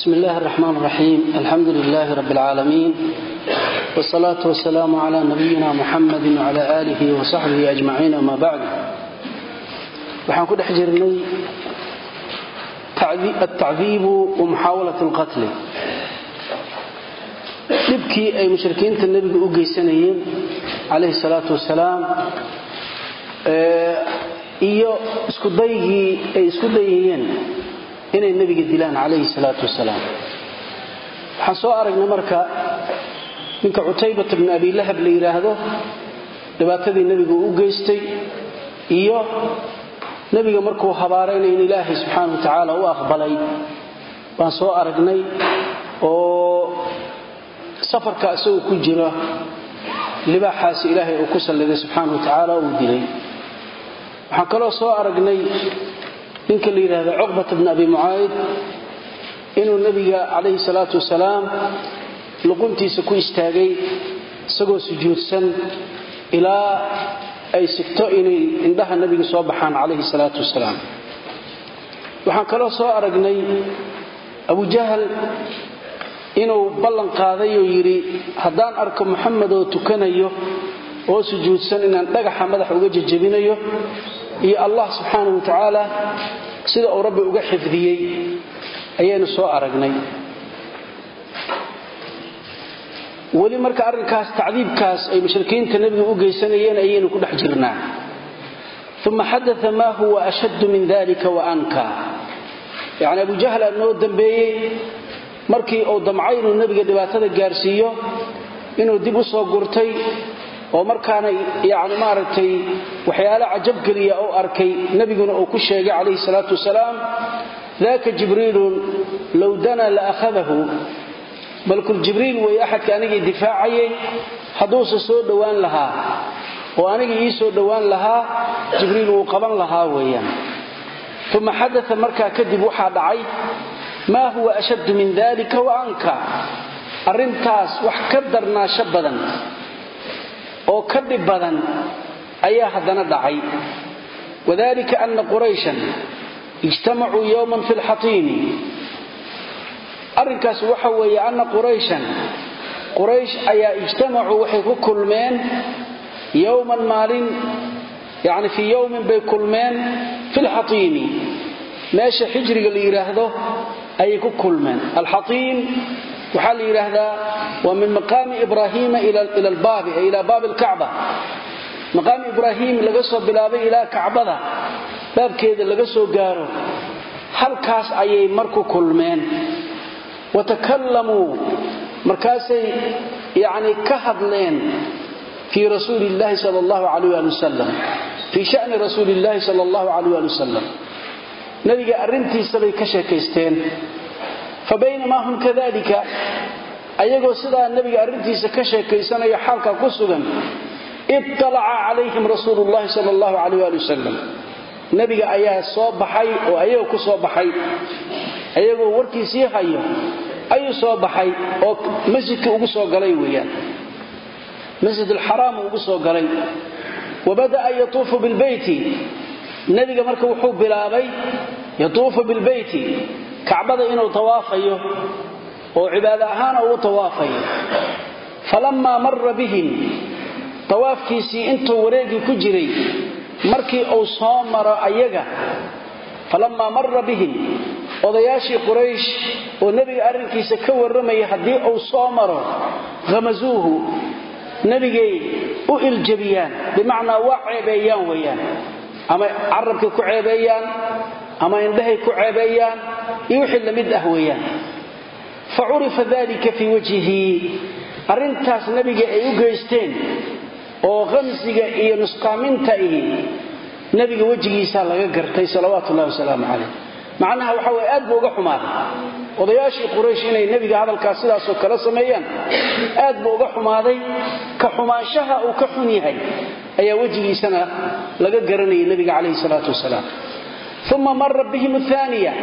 بسم الله الرحمن الرحيم الحمد لله رب العالمين والصلاة والسلام على نبينا محمد وعلى آله وصحبه أجمعين أما بعد waxaan ku dhex jirnay altacdiibu wa muxaawalat alqatli dhibkii ay mushrikiinta nebiga u geysanayeen calayhi salaatu wasalaam iyo iskudaygii ay isku dayayeen inay nebiga dilaan calayhi salaatu wasalaam. Waxaan soo aragnay marka ninka cutaybata abi lahab la yidhaahdo dhibaatadii nebiga u geystay iyo nebiga markuu habaarayna in ilaahay subxaana wa tacaala u aqbalay. Baan soo aragnay oo safarka isagoo ku jira libaaxaasi ilaahay uu ku salliday subxaana wa tacaala uu dilay. Waxaan kaloo soo aragnay ninka la yidhaahda cuqbata bni abi mucaayid inuu nebiga calayhi salaatu wasalaam luquntiisa ku istaagay isagoo sujuudsan ilaa ay sigto inay indhaha nebiga soo baxaan calayhi salaatu wasalaam. Waxaan kaloo soo aragnay abujahal inuu ballan qaaday oo yidhi haddaan arko muxamed oo tukanayo oo sujuudsan inaan dhagaxa madaxa uga jejebinayo iyo allah subxaanau wa tacaala sida uu rabbi uga xifdiyey ayaynu soo aragnay. Weli marka arrinkaas tacdiibkaas ay mushrikiinta nebiga u geysanayeen ayaynu ku dhex jirnaa. Uma xadaa maa huwa ashaddu min dalika wa anka. Yacni abujahl aa noo dambeeyey markii uu damcay inuu nebiga dhibaatada gaarsiiyo inuu dib u soo gurtay oo markaana yani maaragtay waxyaale cajabgeliya u arkay nebiguna uu ku sheegay calayhi salaatu wasalaam daka jibriilun low dana la ahadahu malkul jibriil wey axadka anigii difaacayay hadduuse soo dhowaan lahaa. Oo anigii ii soo dhowaan lahaa jibriil wuu qaban lahaa weeyaan. Uma xadaa markaa kadib waxaa dhacay maa huwa ashaddu min dalika wa anka arrintaas wax ka darnaasho badan oo ka dhib badan ayaa haddana dhacay. Wadalika ana qurayshan ijtamacuu yowman fi lxatiimi arrinkaas waxa weeye anna qurayshan quraysh ayaa ijtamacuu waxay ku kulmeen yowman maalin yani fii yowmin bay kulmeen fi lxatiimi meesha xijriga la yidhaahdo ayay ku kulmeen. Alxatiim waxaa la yidhaahdaa waa min maqaami ibraahiima ila albaabi ay ilaa baabi alkacba. Maqaami ibraahim laga soo bilaabay ilaa kacbada baabkeeda laga soo gaaro. Halkaas ayay marku kulmeen. Watakallamuu markaasay yani ka hadleen fii rasuuli llahi sal allahu alayh ali wasalam fii shani rasuuli llahi sal allahu alayh ali nabiga arrintiisabay ka sheekaysteen fa baynamaa hum kadalika ayagoo sidaa nabiga arrintiisa ka sheekaysanayo xaalka ku sugan iطalaca calayhim rasuulu llahi sal allahu alayh ali wasalam nabiga ayaa soo baxay oo ayaga ku soo baxay ayagoo warkiisii hayo ayuu soo baxay oo masjidka ugu soo galay weeyaan. Masjid alxaraam ugu soo galay. Nebiga kacbada inuu tawaafayo oo cibaado ahaana uu tawaafayo. Falammaa mara bihim tawaafkiisii intuu wareegii ku jiray markii uu soo maro ayaga falammaa mara bihim odayaashii quraysh oo nebiga arrinkiisa ka warramaya haddii uu soo maro hamasuuhu nebigay u iljabiyaan bimacnaa waa ceebeeyaan weeyaan ama carabkay ku ceebeeyaan ama indhahay ku ceebeeyaan iyo wixii la mid ah weeyaan. Fa dalika fii wajhihi arrintaas nebiga ay u geysteen oo khamsiga iyo nusqaaminta ihi nebiga wejigiisaa laga gartay salawaatu ullahi wasalaamu calayh. Macnaha waxa weye aad buu uga xumaaday. Odayaashii quraysh inay nebiga hadalkaas sidaasoo kala sameeyaan aad buu uga xumaaday. Ka xumaanshaha uu ka xun yahay ayaa wejigiisana laga garanayay nebiga calayhi salaatu wasalaam uma mara bihim aaniya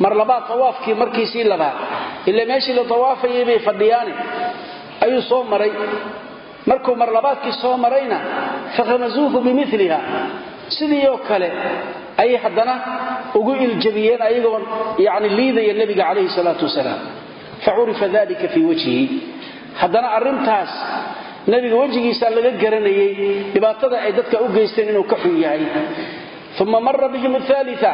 mar labaad tawaafkii markiisii labaad. Ila meeshii la tawaafayay bay fadhiyaane ayuu soo maray. Markuu mar labaadkii soo marayna fakhamasuuhu bimiliha sidii oo kale ayay haddana ugu iljabiyeen ayagoon yani liidaya nebiga calayhi salaatu wasalaam. Facurifa dalika haddana arrintaas nebiga wejigiisa laga garanayay dhibaatada ay dadka u geysteen inuu ka xun yahay uma mara bihim alia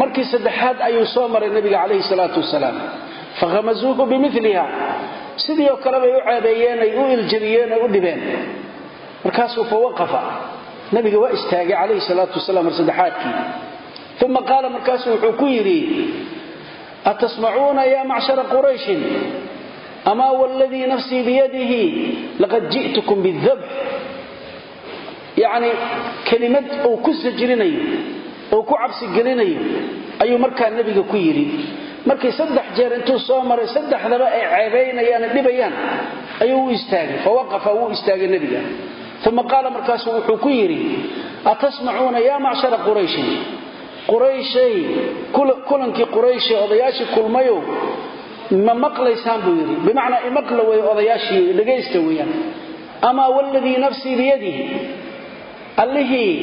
markii saddexaad ayuu soo maray nebiga calayhi salaatu wasalaam. Fahamasuuhu bimiliha sidii oo kale bay u ceebeeyeen ay u iljabiyeen ay u dhibeen. Markaasuu fawaqafa nabiga waa istaagay calayhi salaatu wasalaam mar saddexaadkii. Uma qaala markaasuu wuxuu ku yidhi atasmacuuna ya macshara qurayshin? Amaa wladii nafsii biyadihi? Laqad ji'tukum bidabx yacni kelimad uu ku sajrinayo uu ku cabsigelinayo ayuu markaa nebiga ku yidhi. Markii saddex jeer intuu soo maray saddexdaba ay ceebaynayaan dhibayaan ayuu u istaagay fawaqafa wuu istaagay nebiga. Uma qaala markaasu wuxuu ku yidhi atasmacuuna ya macshara qurayshin qurayshay kulankii qurayshe odayaashii kulmayow ma maqlaysaan buu yidhi. Bimacnaa imaqla wey odayaashii dhegaysta allihii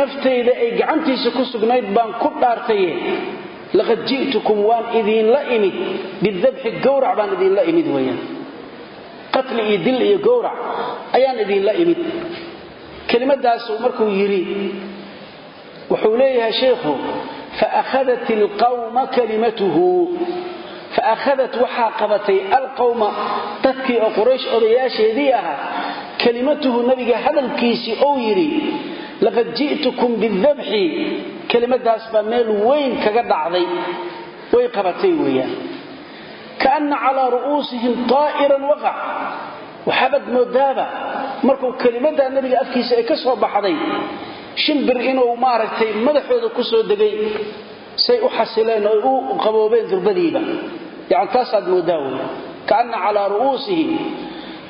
naftayda ay gacantiisa ku sugnayd baan ku dhaartaye laqad ji'tukum waan idiinla imid bidabxi gowrac baan idiinla imid weyaan qatli iyo dil iyo gowrac ayaan idiinla imid. Kelimadaasuu markuu yidhi wuxuu leeyahay sheikhu faakhadat ilqawma kalimatuhu. Faakhadat waxaa qabatay alqawma dadkii oo quraysh odayaasheedii ahaa kalimatuhu nabiga hadalkiisii ou yidhi laqad ji'tukum bidabxi kelimadaas baa meel weyn kaga dhacday. Way qabatay weeyaan. Kaana calaa ru'uusihim taa'iran waqac waxaabad moodaaba markuu kelimadaa nabiga afkiisa ay ka soo baxday shimbir inuu maaragtay madaxooda ku soo degay say u xasileen oo u qaboobeen durbadiiba. Yani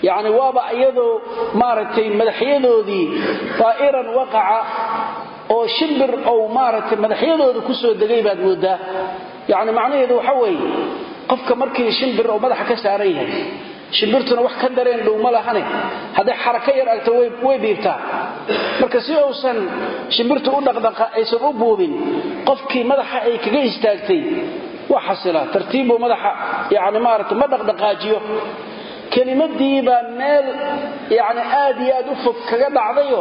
yani waaba iyadoo maaragtay madaxyadoodii taa'iran waqaca oo shimbir ou maaragtay madaxyadooda ku soo degay baad moodaa. Yani macnaheedu waxa weeye qofka markii shimbir oo madaxa ka saaran yahay shimbirtuna wax ka dareen dhow ma lahane. Hadday xarako yar agto way biibtaa. Marka si uusan shimbirtu u dhaqdhaqa aysan u buubin qofkii madaxa ay kaga istaagtay waa xasilaa tartiibbuu madaxa yani maarata ma dhaqdhaqaajiyo kelimadiibaa meel yani aad iyo aad u fog kaga dhacdayo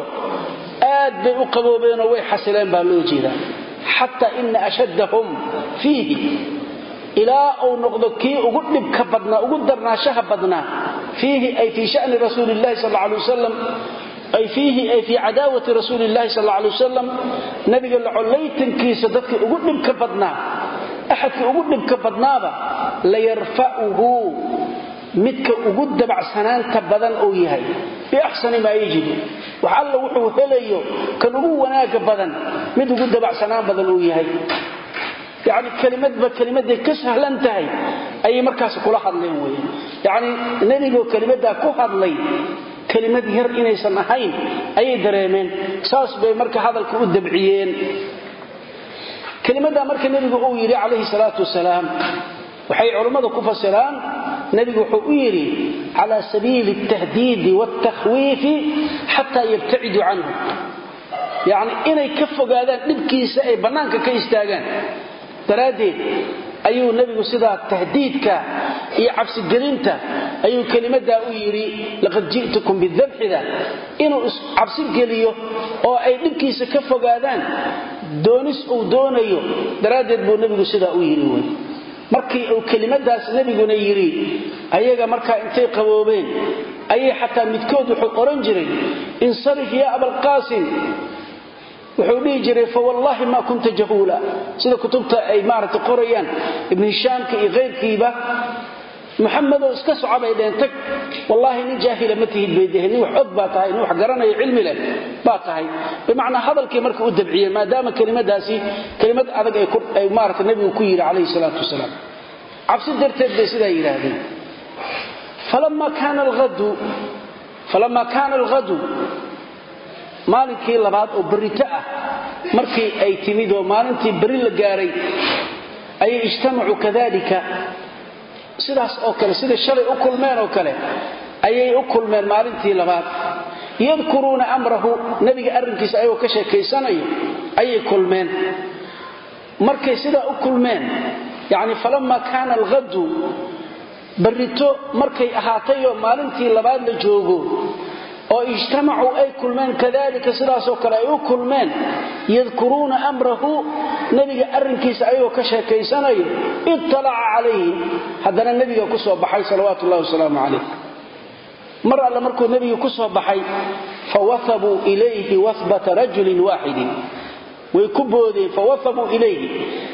aad bay u qaboobeenoo way xasileen baa loo jeedaa. Xataa ina ashaddahum fiihi ilaa uu noqdo kii ugu dhibka badnaa ugu darnaashaha badnaa fiihi ay fii shani rasuuli llahi sal alay wasalam ay fiihi ay fii cadaawati rasuuli llahi sal alay wasalam nabiga lacollaytankiisa dadkii ugu dhibka badnaa axadkii ugu dhibka badnaaba layarfa'uhu midka ugu dabacsanaanta badan uu yahay. Biaxsani maa yajidu wax alla wuxuu helayo kan ugu wanaaga badan mid ugu dabacsanaan badan uu yahay. Yani kelimadba kelimaday ka sahlan tahay ayay markaas kula hadleen wey yani nebigoo kelimadaa ku hadlay kelimad yar inaysan ahayn ayay dareemeen. Saas bay marka hadalka u dabciyeen. Kelimadaa marka nebigu uu yidhi calayhi salaatu wasalaam waxay culammadu ku fasiraan nebigu wuxuu u yidhi cala sabiili altahdiidi waaltakhwiifi xataa yabtaciduu canhu. Yacni inay ka fogaadaan dhibkiisa ay bannaanka ka istaagaan. Daraaddeed ayuu nebigu sidaa tahdiidka iyo cabsigelinta ayuu kelimadaa u yidhi laqad ji'tukum bidabxida inuu cabsigeliyo oo ay dhibkiisa ka fogaadaan doonis uu doonayo daraaddeed buu nebigu sidaa u yidhi wey markii uu kelimadaas nebiguna yidhi ayaga markaa intay qaboobeen ayay xataa midkood wuxuu oran jiray insarif yaa abalqaasim wuxuu dhihi jiray fawallaahi maa kunta jahuula sida kutubta ay maaragta qorayaan ibnu hishaamka iyo kayrkiiba muxamedoo iska soco bay dheen tag wallaahi nin jaahila ma tihid bay deheen nin wax og baa tahay nin wax garanaya cilmi leh baa tahay. Bimacnaa hadalkii marka u dabciyeen maadaama kelimadaasi kelimad adag ay maarata nebigu ku yidhi calayhi salaatu wasalaam. Cabsi darteed bay sidaa yidhaahdeen. Falamaa kaana alghadu maalinkii labaad oo berrito ah markii ay timid sidaas oo kale sida shalay u kulmeen oo kale ayay u kulmeen maalintii labaad. Yadkuruuna amrahu nebiga arrinkiisa ayagoo ka sheekaysanayo ayay kulmeen. Markay sidaa u kulmeen yacni falamaa kaana alghadu barrito markay ahaatayoo maalintii labaad la joogo oo ijtamacuu ay kulmeen kadalika sidaasoo kale ay u kulmeen yadkuruuna amrahu nebiga arrinkiisa ayagoo ka sheekaysanayo ittalaca calayhim haddana nebiga ku soo baxay salawaatu ullahi wasalaamu calayh. Mar alle markuu nebiga ku soo baxay fawahabuu ilayhi wahbata rajulin waaxidin way ku boodeen fawahabuu ilayhi.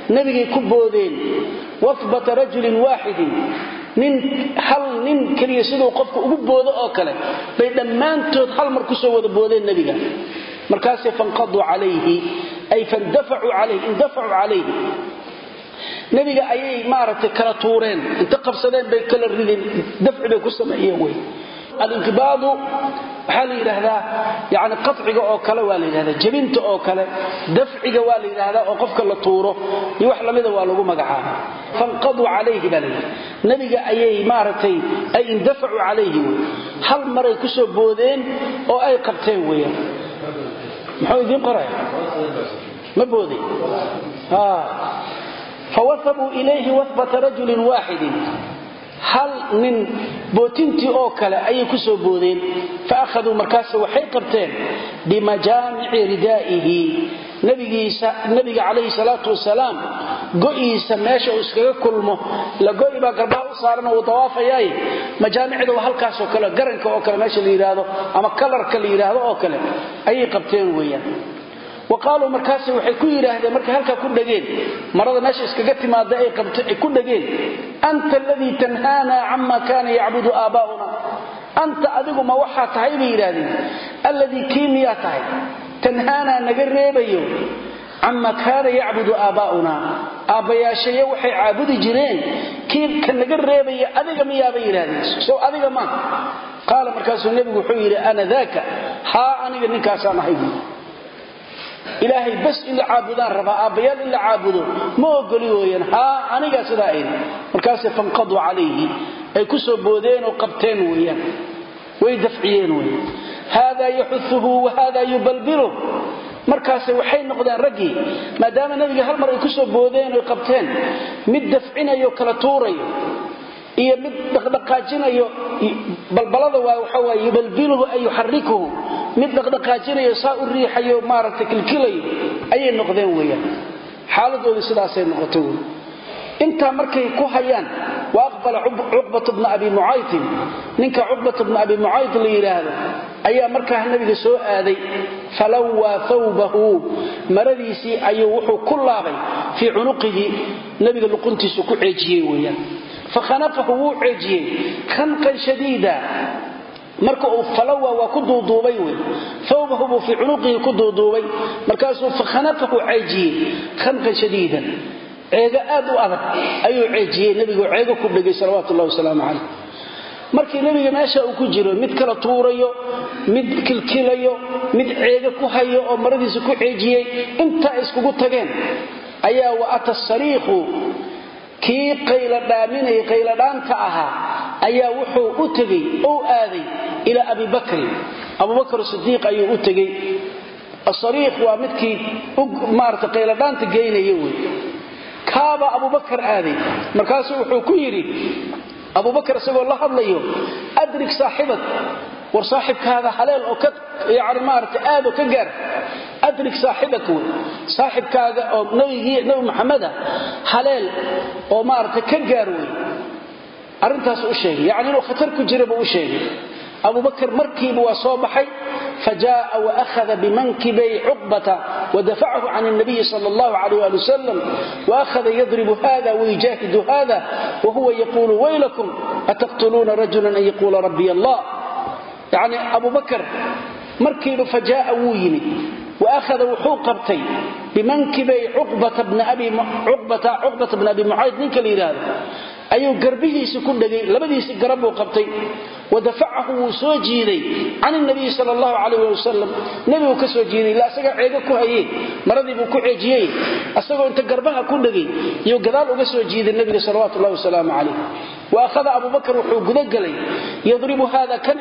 Nebigay rajulin waaxidin nin hal nin keliya siduu qofka ugu boodo oo kale bay dhammaantood hal mar ku soo wada boodeen nebiga. Markaasay fanqaduu calayhi ay fandafacuu calayhi indafacuu calayhi. Nebiga ayay maaragtay kala tuureen inta qabsadeen bay kala rideen dafci bay ku sameeyeen wey. Alinqibaadu waxaa la yidhaahdaa yani qaciga oo kale waa la yidhahdaa jebinta oo kale dafciga waa la yidhaahdaa oo qofka la tuuro iyo wax lamida waa lagu magacaaba. Fanqaduu calayhi baa layidhi nebiga ayay maaragtay ay indafacuu calayhi wey. Hal maray ku boodeen oo ay qabteen weeyaan. Muxuu idiin qoraya ma boodey fawahabuu ilayhi wahbata rajulin waaxidin hal nin bootintii oo kale ayay ku soo boodeen fa akhaduu markaas waxay qabteen bimajaamici ridaa'ihi nabiga calayhi salaatu wasalaam go'iisa meesha uu iskaga kulmo la go'i baa garbaha u saaran uu dawaafayaaye majaamicda waa halkaasoo kale garanka oo kale meesha la yidhaahdo ama kalarka la yidhaahdo oo kale ayay qabteen weeyaan wa qaaluu markaas waxay ku yidhaahdeen markay halkaa ku dhageen marada meesha iskaga timaada ay ku dhageen anta aladii tanhaanaa cama kaana yacbudu aabbaa'una anta adigu ma waxaa tahay? bay yidhaahdeen. Alladii kii miyaa tahay? Tanhaanaa naga reebayo. Cama kaana yacbudu aabbaa'una aabbayaashaye waxay caabudi jireen kii ka naga reebaya adiga miyaabay yidhahdeen sow adiga ma. Qaala markaasuu nebigu wuxuu yidhi ana daaka? Haa aniga ninkaasaan ahay. buui ilaahay bas in la caabudaan rabaa aabbayaal in la caabudo. Ma ogoli wooyaan haa anigaa sidaa ayri markaasay fanqaduu calayhi. Ay ku soo boodeen oo qabteen weeyaan way dafciyeen wey haadaa yaxuuhu wahaadaa yubalbiluh markaase waxay noqdeen raggii maadaama nabiga hal mar ay ku soo boodeen oy qabteen mid dafcinayo kala tuurayo iyo mid dhaqdhaqaajinayo balbalada waa waxa waaye yubalbiluhu ay yuxarikuhu mid dhaqdhaqaajinayo saa u riixayo maaragtay kilkilayo ayay noqdeen weeyaan. Xaaladoodii sidaasay noqotay wey intaa markay ku hayaan wa aqbala cuqbat bna abi mucaytin ninka cuqbat bna abi mucayd la yidhaahdo ayaa markaa nabiga soo aaday falawaa thawbahu. Maradiisii ayuu wuxuu ku laabay fii cunuqihi nabiga luquntiisu ku ceejiyey weeyaan fakhanafahu wuu ceejiyey khanqan shadiida marka uu falawa waa ku duuduubay wey. Thawbahu buu fii ku duuduubay. Markaasuu fakhanafahu ceejiyey khanqan shadiidan ceego aad u adag ayuu ceejiyey nebigu ceego ku dhegay salawaatu ullahi wasalaamu calayh. Markii nebiga meesha uu ku jiro mid kala tuurayo mid kilkilayo mid ceego ku hayo oo maradiisa ku ceejiyey intaa iskugu tageen ayaa wa ata kii qayladhaaminay qayladhaanta ahaa ayaa wuxuu u tegey ou aaday ilaa abi bakrin abubakr sidiiq ayuu u tegey. Asariikh waa midkii maarata qayladhaanta geynaya wey. Kaabaa abubakar aaday. Markaasuu wuxuu ku yidhi abubakar isagoo la hadlayo adrig saaxibak war saaxibkaada haleel oo yani maarata aadoo ka gaar adrig saaxibak wey saaxibkaaga oo nabigii nabi maxameda haleel oo maarata ka gaar wey arrintaas u sheegay yacni inuu khatar ku jira buu u sheegay abubakar markiiba waa soo baxay fajaءa وأhذa bmankibay cuqbata wadafachu can النabiyi salى الlah عalيه ali wsلم وأhذa yadrib hada وyujaahidu hada whuwa yqulu waylakum ataqtuluuna rajula an yquula rabbiy allah yani abubakar markiiba fajaءa wuu yimid waahada wuxuu qabtay bimankibay cuqbata bna abi mucayd ninka la yidhaahdo ayuu garbihiisi ku dhegay labadiisi garab buu qabtay wadafacahu wuu soo jiiday can nabiyi sal allahu alayh wali wasalam nebiguu ka soo jiiday ila asagaa ceego ku hayey maradii buu ku ceejiyey asagoo inta garbaha ku dhegay yuu gadaal uga soo jiiday nebiga salawatu ullahi wasalaamu calayh wa akhada abubakar wuxuu gudagelay yadribu hada kan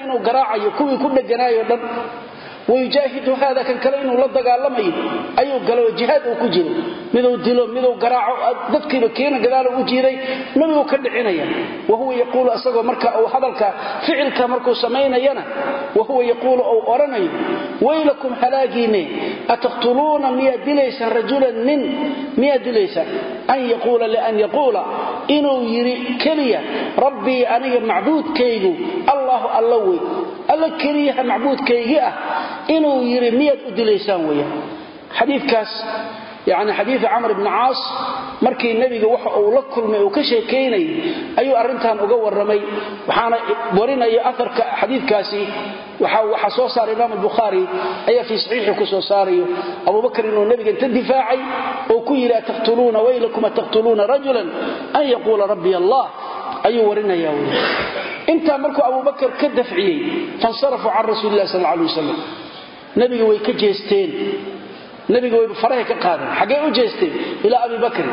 wayujaahidu haada kan kale inuu la dagaalamayo ayuu galay oo jihaad uu ku jiro miduu dilo miduu garaaco dadkiiba kiina gadaal u jiiday nabiguu ka dhicinaya wahuwa yaquulu asagoo marka uu hadalka ficilka markuu samaynayana wahuwa yaquulu uu odhanayo waylakum halaagiine ataqtuluuna miyaad dilaysaan rajulan nin miyaad dilaysaan an yaquula lian yaquula inuu yidhi keliya rabbii aniga macbuudkaygu allahu alla wey alla keliyaha ah inuu yidhi miyaad u dilaysaan weyaan xadiikaas yani xadiiu camr bni caas markii nebiga waxa uu la kulmay uu ka sheekaynayay ayuu arrintan uga warramay. Waxaana warinaya aarka xadiikaasi waxaa soo saaray imaam albukhaari ayaa fii saxiixi ku soo saarayo. Abubakr inuu nebiga inta difaacay oo ku yidhi ataqtuluuna waylakum ataqtuluuna rajulan an yaquula rabbi allah. Ayuu warinaya intaa markuu abubakar ka dafciyey fansarafuu can rasuuli sal alay wasalam nabiga way ka jeesteen. Nabiga way farahay ka qaadeen xaggee u jeesteen? Ilaa abi bakrin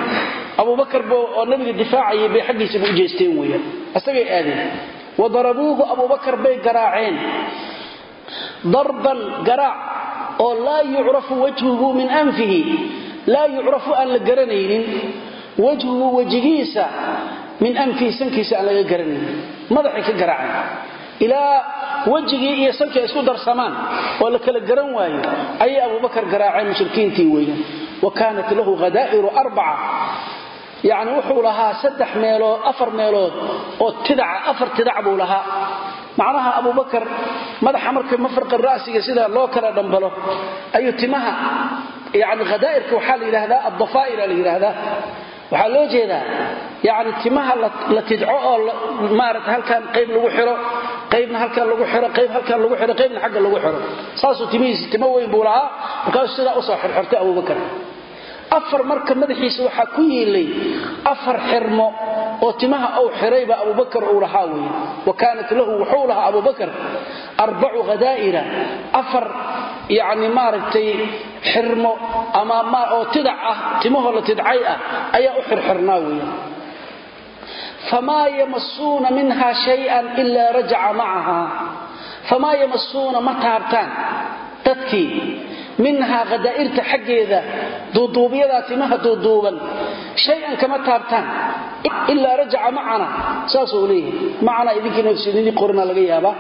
abubakar oo nabiga difaacayay bay xaggiisaba u jeesteen weyaan isagay aadeen. Wa darabuuhu abubakar bay garaaceen. Darban garaac oo laa yucrafu wajhuhu min anfihi. Laa yucrafu aan la garanaynin. Wajhuhu wejigiisa min anfihi sankiisa aan laga garanaynin. Madaxay ka garaaceen ilaa wejigii iyo sankii ay isku darsamaan oo la kala garan waayo ayay abubakar garaaceen mushrikiintii weeyaan wa kaanat lahu hadaa'iru arbaca yacni wuxuu lahaa saddex meelood afar meelood oo tidaca afar tidac buu lahaa. Macnaha abubakar madaxa marka mafarqa ra'siga sida loo kala dhambalo ayuu timaha yani hadaa'irka waxaa la yidhaahdaa addafaa'ira waxaa loo jeedaa yani timaha la tidco oo maarata halkan qayb lagu xiro qaybna halkan lagu xiro qayb halkan lagu xiro qaybna xagga lagu xiro. Saasuu timihiisi timo weyn buu lahaa. Markaasuu sidaa u soo xirxirtay abubakar afar marka madaxiisa waxaa ku yiilay afar xirmo oo timaha uu xirayba abubakar uu lahaa wey wa kaanat lahu wuxuu lahaa abubakar arbacu hadaa'ira afar yani maaragtay xirmo ama oo tidac ah timahoo la tidcay ah ayaa u xirxirnaa weya famaa yamasuuna minha shayan ilaa rajaca macaha famaa yamasuuna ma taabtaan dadkii minhaa hadaa'irta xaggeeda duuduubyadaa timaha duuduuban shay-an kama taabtaan ilaa rajaca macana saasuu leeyahay. Macanaa idinkiinidii qorina laga yaabaa.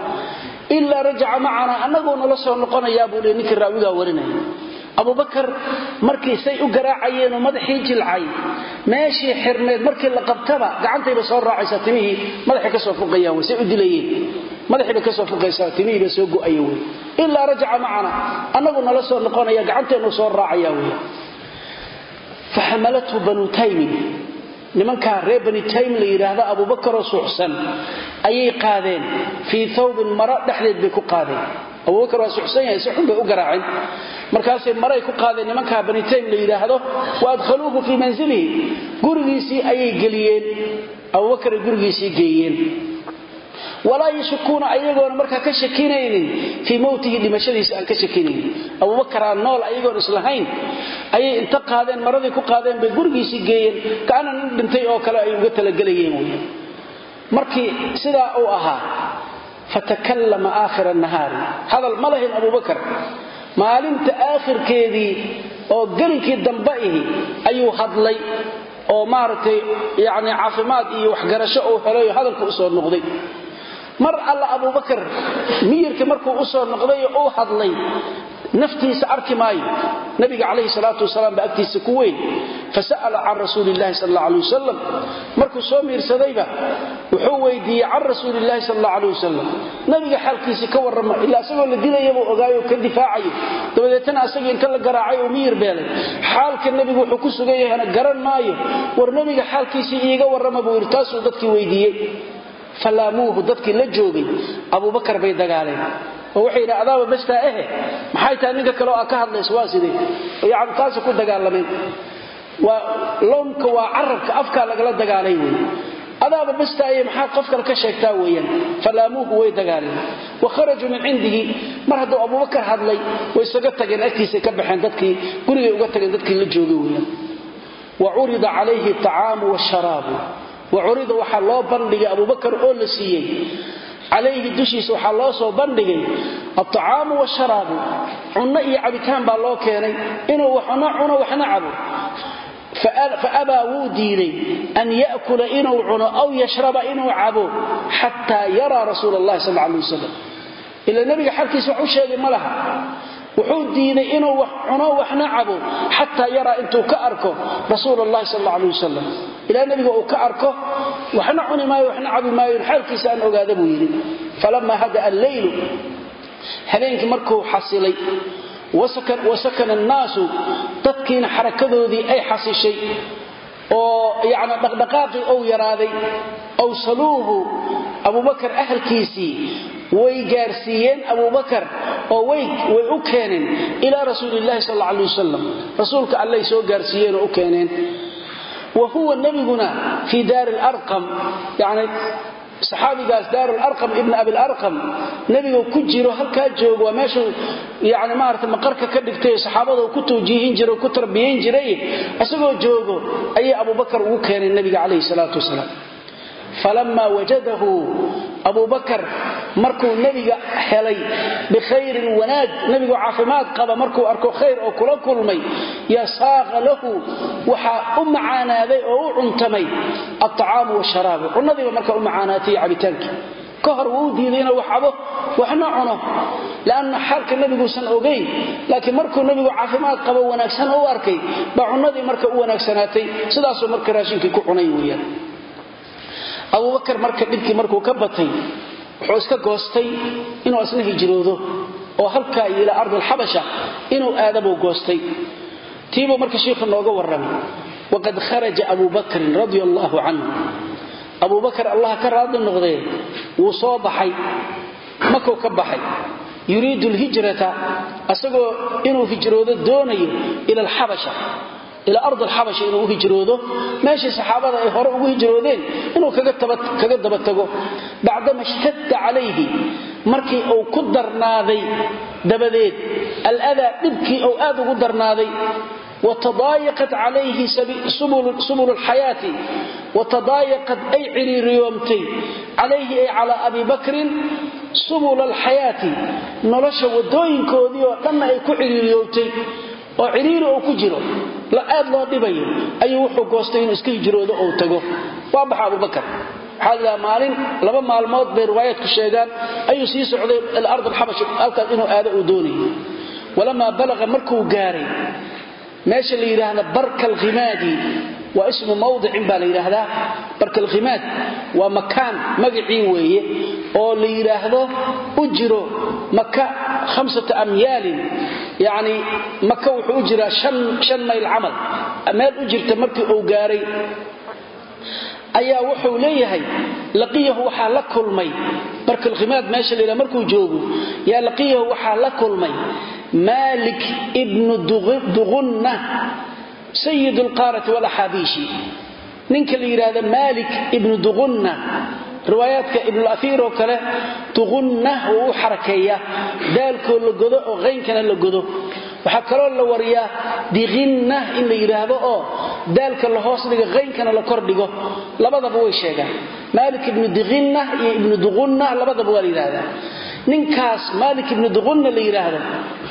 Ilaa rajaca macana annagoo nala soo noqonayaa buu leey raawigaa warinaya abubakar markii say u garaacayeenoo madaxii jilcay meeshii xirneed markii la qabtaba gacantayba soo raacaysaa timihii madaxay ka soo fuqayaan way say u dilayeen. Madaxiiba ka soo fuqaysaa timihiiba soo go'aya wey ilaa rajaca macana annagu nala soo noqonaya gacanteennu soo raacaya wey faxamalathu banu taymin nimankaa reer bani taym la yidhaahda abubakaroo suuxsan ayay qaadeen. Fii ku qaadeen abubakar waa suxsan yahay si xun bay u garaaceen. Markaasay maray ku qaadeen nimankaa bani taym la yidhaahdo wa fii manzilihi gurigiisii ayay geliyeen. Abubakaray gurigiisii geeyeen. Walaa yashukuuna ayagoona markaa ka shakinaynin fii mowtihi dhimashadiisa aan ka shakinaynin. Abubakaraa nool ayagoon islahayn ayay inta qaadeen maradii ku qaadeen bay gurigiisii geeyeen. Kaana nin dhintay oo kale ay uga talagelayeen markii sidaa uu ahaa fatakallama aakhira nahaari. Hadal ma lahayn abubakar maalinta aakhirkeedii oo gelinkii dambe ihi ayuu hadlay oo maaragtay yani caafimaad iyo waxgarasho uu helay oo hadalka u soo noqday. Mar alla abubakar miyirka markuu u soo noqday oo uu hadlay naftiisa arki maayo nabiga calayhi salaatu wasalaam baa agtiisa ku weyn fasa'ala can rasuuli illahi sal alla alay wasalam markuu soo miirsadayba wuxuu weydiiyey can rasuuli illahi sal alla alay wasalam nabiga xaalkiisii ka warrama ilaa isagoo la dilayabuu ogaayo ka difaacayo. Dabadeetana asagii inta la garaacay oo miyir beelay. Xaalka nebigu wuxuu ku sugan yahana garan maayo. War nebiga xaalkiisii iiga warrama buu yidhi taasuu dadkii weydiiyey. Falaamuuhu dadkii la joogay abubakar bay dagaaleen oo waxay yidhi adaaba bastaa ehe maxay tahay ninka kale oo aa ka hadlayso waa sidee? Yani taasi ku dagaalameen waa loomka waa carabka afkaa lagala dagaalay wey adaaba bastaaye maxaad qof kale ka sheegtaa weeyaan? Falaamuuhu way dagaaleen. Wa kharajuu min cindihi. Mar hadduu abubakar hadlay way isaga tageen agtiisay ka baxeen dadkii gurigay uga tageen dadkii la joogay loo bandhigay la siiyey calayhi dushiisa waxaa loo soo bandhigay alacaamu washaraabu cunno iyo cabitaan baa loo keenay. Inuu waxna cuno waxna cabo. Faabaa wuu diiday an yakula inuu cuno aw yashraba inuu cabo xataa yaraa rasuul allahi sal alay wasalam ila nebiga xalkiisa wax u sheegay ma laha wuxuu diiday inuu wax cuno waxna cabo xataa yaraa intuu ka arko rasuul allahi sal alay wasalam ilaa nebiga uu ka arko waxna cuni maayo waxna cabi maayo xaalkiisa aan ogaada buu yidhi. Falamaa hada alleylu habeenkii markuu xasilay wasakana annaasu dadkiina xarakadoodii ay xasishay oo yani dhaqdhaqaaqii ou yaraaday awsaluuhu abubakar ahalkiisii way gaarsiiyeen abubakar oo way u keeneen ilaa rasuulilahi sal alla alay wasalam rasuulka allay soo gaarsiiyeen oo u keeneen. Wa huwa nebiguna fii daari larqam yani saxaabigaas daarularqam ibn abilarqam nebiga ku jiro halkaa joogo waa meeshuu yani maqarka ka dhigtay saxaabada ku tawjiihin jiray ku tarbiyayn jiray isagoo joogo ayay abubakar ugu keenay nebiga calayhi salaatu wasalaam falamaa wajadahu abubakar markuu nebiga helay bikhayrin wanaag nebigoo caafimaad qaba markuu arko khayr oo kula kulmay yasaaqa lahu waxaa u macaanaaday oo u cuntamay alطacaamu washaraabu cunadiiba marka u macaanaatay cabitaankii ka hor wuu u diiday inuu wax cabo waxna cuno lanna xaalka nebiguusan ogayn laakiin markuu nebigu caafimaad qabo wanaagsan u arkay baa cunadii marka u wanaagsanaatay abubakar marka dhibkii markuu ka batay wuxuu iska goostay inuu asna hijroodo oo halkaa iyo ilaa ardi alxabasha inuu aadabuu goostay. Tiibuu marka shiikhu nooga warramay. Waqad kharaja abu bakrin radia allaahu canhu abubakar allah ka raadli noqdee wuu soo baxay makuu ka baxay. Yuriidu lhijrata asagoo inuu hijroodo doonayo ila alxabasha ila ardi alxabasha inuu u hijroodo meeshii saxaabada ay hore ugu hijroodeen inuu kaga daba tago. Bacdama ishtadda calayhi markii uu ku darnaaday dabadeed aladaa dhibkii uu aad ugu darnaaday watadaayaqat calayhi subul alxayaati watadaayaqad ay ciriiriyoomtay calayhi ay calaa abi bakrin subul alxayaati nolosha wadooyinkoodii oo dhanna ay ku ciriiriyoomtay oo ciriiri uu ku jiro aad loo dhibayo ayuu wuxuu goostay inuu iska hijroodo ou tago. Waa baxa abubakar waxaa maalin laba maalmood bay riwaayaadku sheegaan. Ayuu sii socday alard alxabash halkaas inuu aado uu doonayay. Walamaa balaqa markuu gaaray meesha la yidhaahda barka alkhimaadi waa ismu mawdicin baa la yidhaahdaa. Barka alkhimaad waa makaan magacii weeye oo la yidhaahdo u jiro maka hamsata amyaalin. Yacni maka wuxuu u jiraa shan mayl camal. Meel u jirta markii uu gaaray. Ayaa wuxuu leeyahay laqiyahu waxaa la kulmay. Barka alkhimaad meesha la yidhahda markuu joogo yaa laqiyahu waxaa duqunna sayid alqaarati walaxaabiishi ninka la yidhaahda malik ibnu duqunna riwaayaadka ibnulaiir oo kale duqunna wuu u xarakeeyaa daalkoo la godo oo qaynkana la godo. Waxaa kaloo la wariyaa diqinna in la yidhaahdo oo daalka la hoos dhigo qaynkana la kordhigo labadaba way sheegaan. Maalik ibnu diqinna iyo ibnu duqunna labadaba waa la yidhaahdaa ninkaas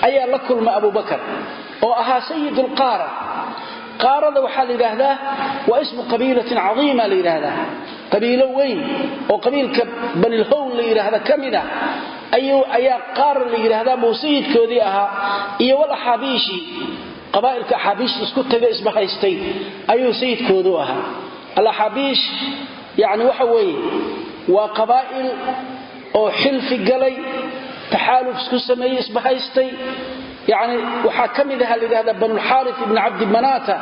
ayaa la kulma abubakar oo ahaa sayid lqaara qaarada waxaa la yidhaahdaa waa ismu qabiilatin cadiima la yidhaahdaa. Qabiilo weyn oo qabiilka banilhown la yidhaahda ka mid a ayaa qaara la yidhaahdaa buu sayidkoodii ahaa iyo wal axaabiishi qabaa'ilka axaabiish isku taga isbahaystay ayuu sayidkoodu ahaa. Alaxaabiish yani waxa weeye yani waxaa ka mid aha layidhahda banulxaari ibni cabdimanaata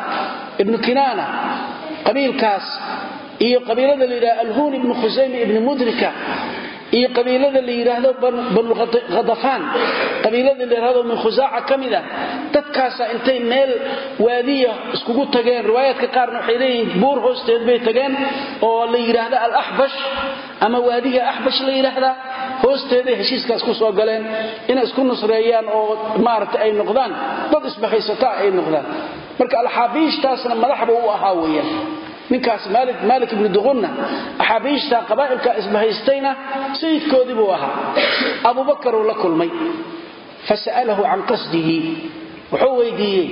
ibnu kinaana qabiilkaas iyo qabiilada la yidhahdo alhuun ibnu khusayme ibni mudrika iyo qabiilada la yidhaahdo banukhadafaan qabiilada la yidhahdo min khusaaca ka mid a dadkaasa intay meel waadiya iskugu tageen. Riwaayaadka qaarna waxay leeyihiin buur hoosteed bay tageen oo la yidhaahda alaxbash hoosteeday heshiiskaas ku soo galeen inay isku nusreeyaan oo maaragtay ay noqdaan dad isbahaysataa ay noqdaan. Marka alxaabiishtaasna madaxba u ahaa weeyaan. Ninkaas maalik ibnu duqunna axaabiishta qabaa'ilka isbahaystayna sayidkoodii buu ahaa. Abuubakaruu la kulmay. Fasa'alahu can qasdihi. Wuxuu weydiiyey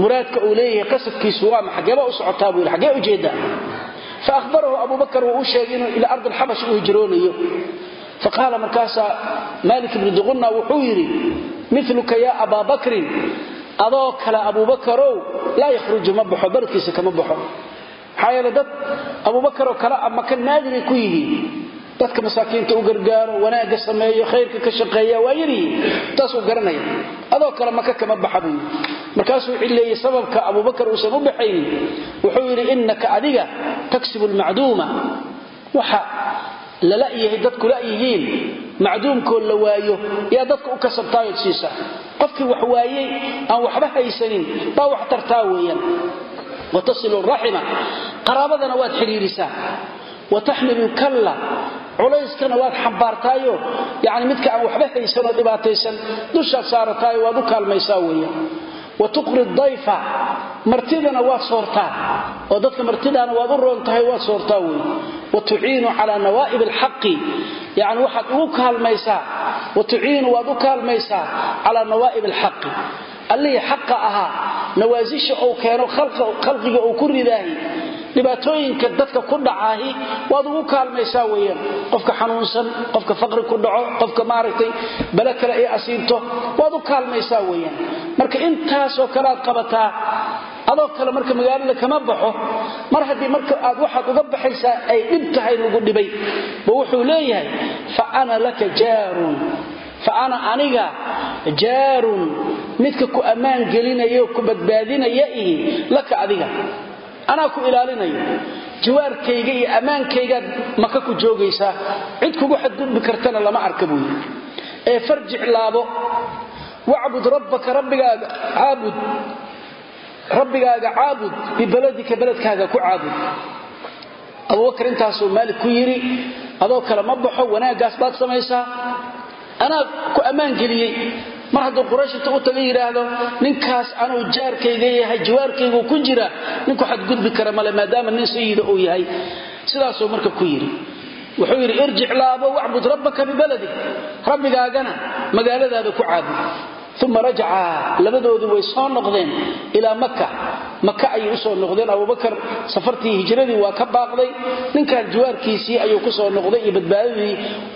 muraadka uu leeyahay qasadkiisu waa ma xageeba u socotaa buu yidhi xagee ujeeddaa faahbarahu abubakar wuu u sheegay inuu ila ardi alxabash uu hijroonayo faqaala markaasaa maalik ibnu duqunna wuxuu yidhi miluka yaa abaa bakrin adoo kale abuubakarow laa yakhruju ma baxo baradkiisa kama baxo. Maxaa yeele dad abuubakaroo kale ama ka naadiray ku yihiin dadka masaakiinta u gargaaro wanaagga sameeyo khayrka ka shaqeeya waa yaryihiin taasuu garanaya. Adoo kale maka kama baxa buu yidhi. Markaasuu cileeyey sababka abuubakar uusan u baxaynin. Wuxuu yidhi innaka adiga taksibu lmacduuma waxa lala yahay dadku layihiin macduumkoo la waayo yaa dadka u kasabtaayood siisa. Qofkii wax waayey aan waxba haysanin baa wax tartaa weeyaan. Watasilu raxima qaraabadana waad xidhiirisaa wataxmilu kalla. Culayskana waad xambaartaayo. Yani midka aan waxba haysanoo dhibaataysan dushaad saarataayo waad u kaalmaysaa weeyaan wa tuqri dayfa martidana waad soortaa. Oo dadka martidaana waad u roon tahay waad soortaa wey wa tuciinu calaa nawaa'ib alxaqi yani waxaad ugu kaalmaysaa. Wa tuciinu waad u kaalmaysaa calaa nawaa'ib alxaqi. Allihii xaqa ahaa nawaasisha uu keeno khalqiga uu ku ridaahi dhibaatooyinka dadka ku dhacaahi waad ugu kaalmaysaa weyaan qofka xanuunsan qofka faqri ku dhaco qofka maaragtay bale kale ay asiibto waad u kaalmaysaa weyaan marka intaasoo kale qabataa adoo kale marka magaalada kama baxo mar haddii marka aad waxaad uga baxaysaa ay dhib tahay lagu dhibay. Ba wuxuu leeyahay fa ana laka jaarun fa ana aniga jaarun midka ku ammaan gelinayo ku badbaadinaya ihi laka adiga anaa ku ilaalinayo. Jawaarkayga iyo ammaankaygaad maka ku joogaysaa? Cid kugu xadgudbi kartana lama arka buu yidhi. Ee farjic laabo. Wacbud rabbaka rabbigaaga caabud. Rabbigaaga caabud bibaladika beledkaaga ku caabud. Abubakar intaasuu maalik ku yidhi adoo kale ma baxo wanaaggaas baad samaysaa? Anaa ku ammaan geliyey mar hadduu quraysh inta u taga yidhaahdo ninkaas anuu jaarkayga yahay jawaarkaygu ku jira ninku xadgudbi kara male maadaama nin sayida uu yahay. Sidaasuu marka ku yidhi. Wuxuu yidhi irjic laabo wacbud rabbaka bibaladik rabbigaagana magaaladaada ku caabud uma rajaca labadoodii way soo noqdeen ilaa maka maka ayay u soo noqdeen. Abubakar safartii hijradii waa ka baaqday. Ninkan jawaarkiisii ayuu ku soo noqday iyo badbaadadii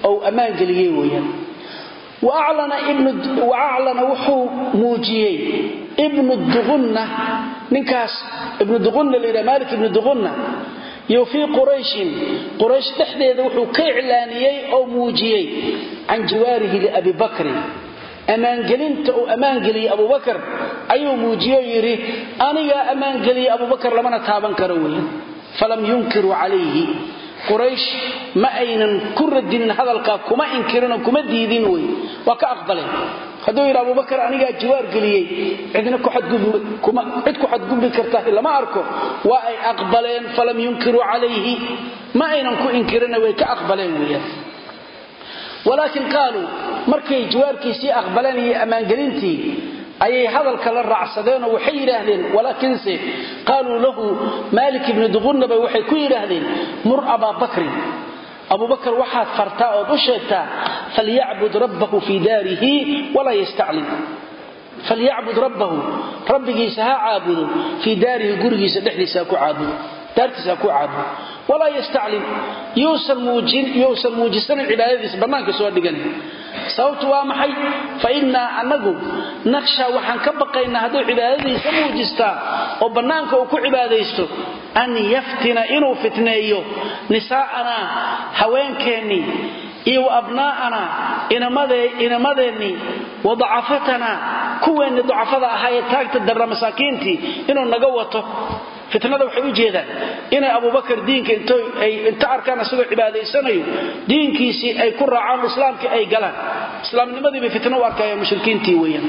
ou ammaan geliyey weyaan aclana wuxuu muujiyey ibnu duqunna ninkaas ibnu duqunna layidhaha malik ibnu duqunna yo fii qurayshin quraysh dhexdeeda wuxuu ka iclaaniyey oo muujiyey can jawaarihi liabi bakrin ammaangelinta uu ammaangeliyey abubakar ayuu muujiyey yidhi anigaa ammaangeliyey abubakar lamana taaban karo weyan falam yunkiruu calayhi quraysh ma aynan ku radinin hadalkaa kuma inkirinoo kuma diidin wey waa ka aqbaleen hadduu yidhi abubakar anigaa jawaar geliyey. Cidna cid ku xadgudbi karta lama arko. Waa ay aqbaleen falam yunkiruu calayhi. Ma aynan ku inkirina way ka aqbaleen weyaan walaakin qaaluu markay jawaarkiisii aqbaleen iyo ammaangelintii ayay hadalka la raacsadeenoo waxay yidhaahdeen walaakinse qaaluu lahu maalik ibni duqunaba waxay ku yidhaahdeen mur abaa bakrin abubakar waxaad fartaa ood u sheegtaa falyacbud rabbahu fii daarihi walaa yastaclim. Falyacbud rabbahu rabbigiisa ha caabudo fii daarihi gurigiisa dhexdiisa daartiisa ha ku caabudo walaa yastaclim. Yuusan muujisanin cibaadadiisa bannaanka soo dhiganin sababtu waa maxay? Fa innaa annagu naqshaa waxaan ka baqaynaa hadduu cibaadadiisa muujistaa oo bannaanka uu ku cibaadaysto an yaftina inuu fitneeyo nisaa'anaa haweenkeennii iyo wa abnaa'anaa inamadeenni wa dacafatanaa kuweenni dacafada ahaa taagta darra masaakiintii inuu naga wato fitnada waxay u jeedaan inay abubakar diinka inta arkaan isagoo cibaadaysanayo diinkiisii ay ku raacaan islaamkii ay galaan. Islaamnimadiibay fitno u arkayaan mushrikiintii weeyaan.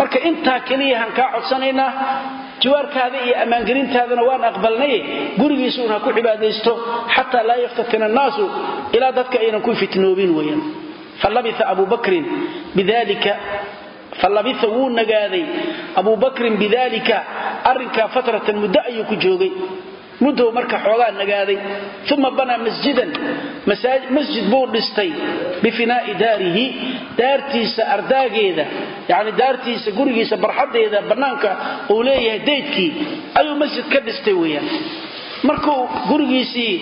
Marka intaa keliyahan kaa codsanaynaa jiwaarkaada iyo ammaangelintaadana waan aqbalnaye gurigiisuun ha ku cibaadaysto xataa laa yaftatina annaasu ilaa dadka aynan ku fitnoobin weeyaan. Falabia abu bakrin bidalika falabia wuu nagaaday. Abu bakrin bidalika arrinkaa fatratan muddo ayuu ku joogay. Muddow marka xoogaa nagaaday. Uma banaa masjidan. Masjid buu dhistay bifinaa'i daarihi. Daartiisa ardaageeda yani daartiisa gurigiisa barxadeeda bannaanka uu leeyahay daydkii ayuu masjid ka dhistay weyaan markuu gurigiisii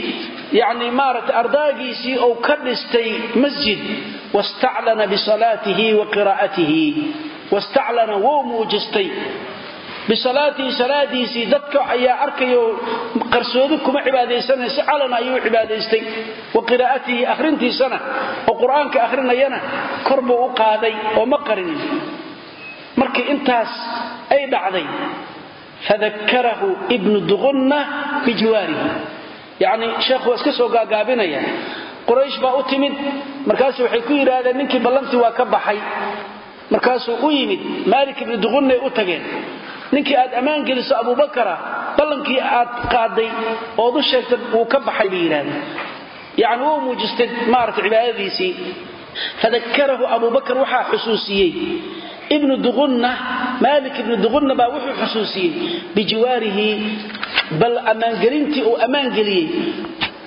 yani maarata ardaagiisii uu ka dhistay masjid wastaclana bisalaatihi wa qiraa'atihi. Wastaclana wou muujistay. Bisalaatihi salaadiisii dadka ayaa arkayo qarsoodi kuma cibaadaysanay si calan ayuu cibaadaystay. Wa qiraa'atihi akhrintiisana oo qur'aanka akhrinayana kor buu u qaaday oo ma qarinin. Markii intaas ay dhacday fadakarahu ibnu duqunna bijiwaarihi yacni sheekhu waa iska soo gaagaabinaya. Quraysh baa u timid. Markaasu waxay ku yidhaahdeen ninkii ballantii waa ka baxay. Markaasuu u yimid maalik ibnu duqunnay u tageen. Ninkii aad ammaan geliso abubakara ballankii aad qaaday ood u sheegtay wuu ka baxay bay yidhahdeen yacni wuu muujistay maarata cibaadadiisii. Fadakarahu abubakar waxaa xusuusiyey. Ibnu duqunna maalik ibnu duqunna baa wuxuu xusuusiyey. Bijiwaarihi bal ammaangelintii uu ammaangeliyey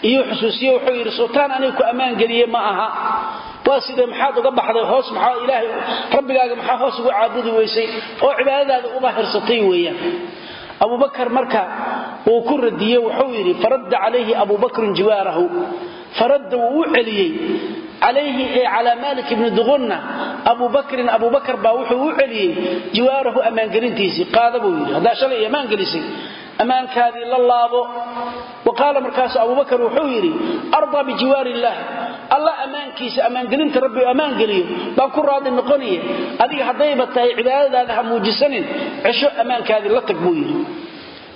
iyuu xusuusiye wuxuu yidhi sultaan aniga ku ammaangeliye ma aha. Waa sidee maxaad uga baxday hoos maxaa ilaahay rabbigaaga maxaa hoos ugu caabudi weysay oo cibaadadaada uba hirsatay weeyaan. Abubakar marka uu ku radiyey wuxuu yidhi faradda calayhi abubakrun jiwaarahu. Faradda wuu u celiyey calayhi ee calaa maalik ibni duqunna abubakrin abubakar baa wuxuu u celiyey jiwaarahu ammaangelintiisii qaada buu ammaankaadii la laabo. Wa qaala markaasu abubakar wuxuu yidhi ardaa bijiwaari illaah alla ammaankiisa ammaangelinta rabbi ammaangeliyo. Baan ku raadi noqonaya adiga haddayba tahay cibaadadaada ha muujisanin. Cesho ammaankaadii la tag buu yidhi.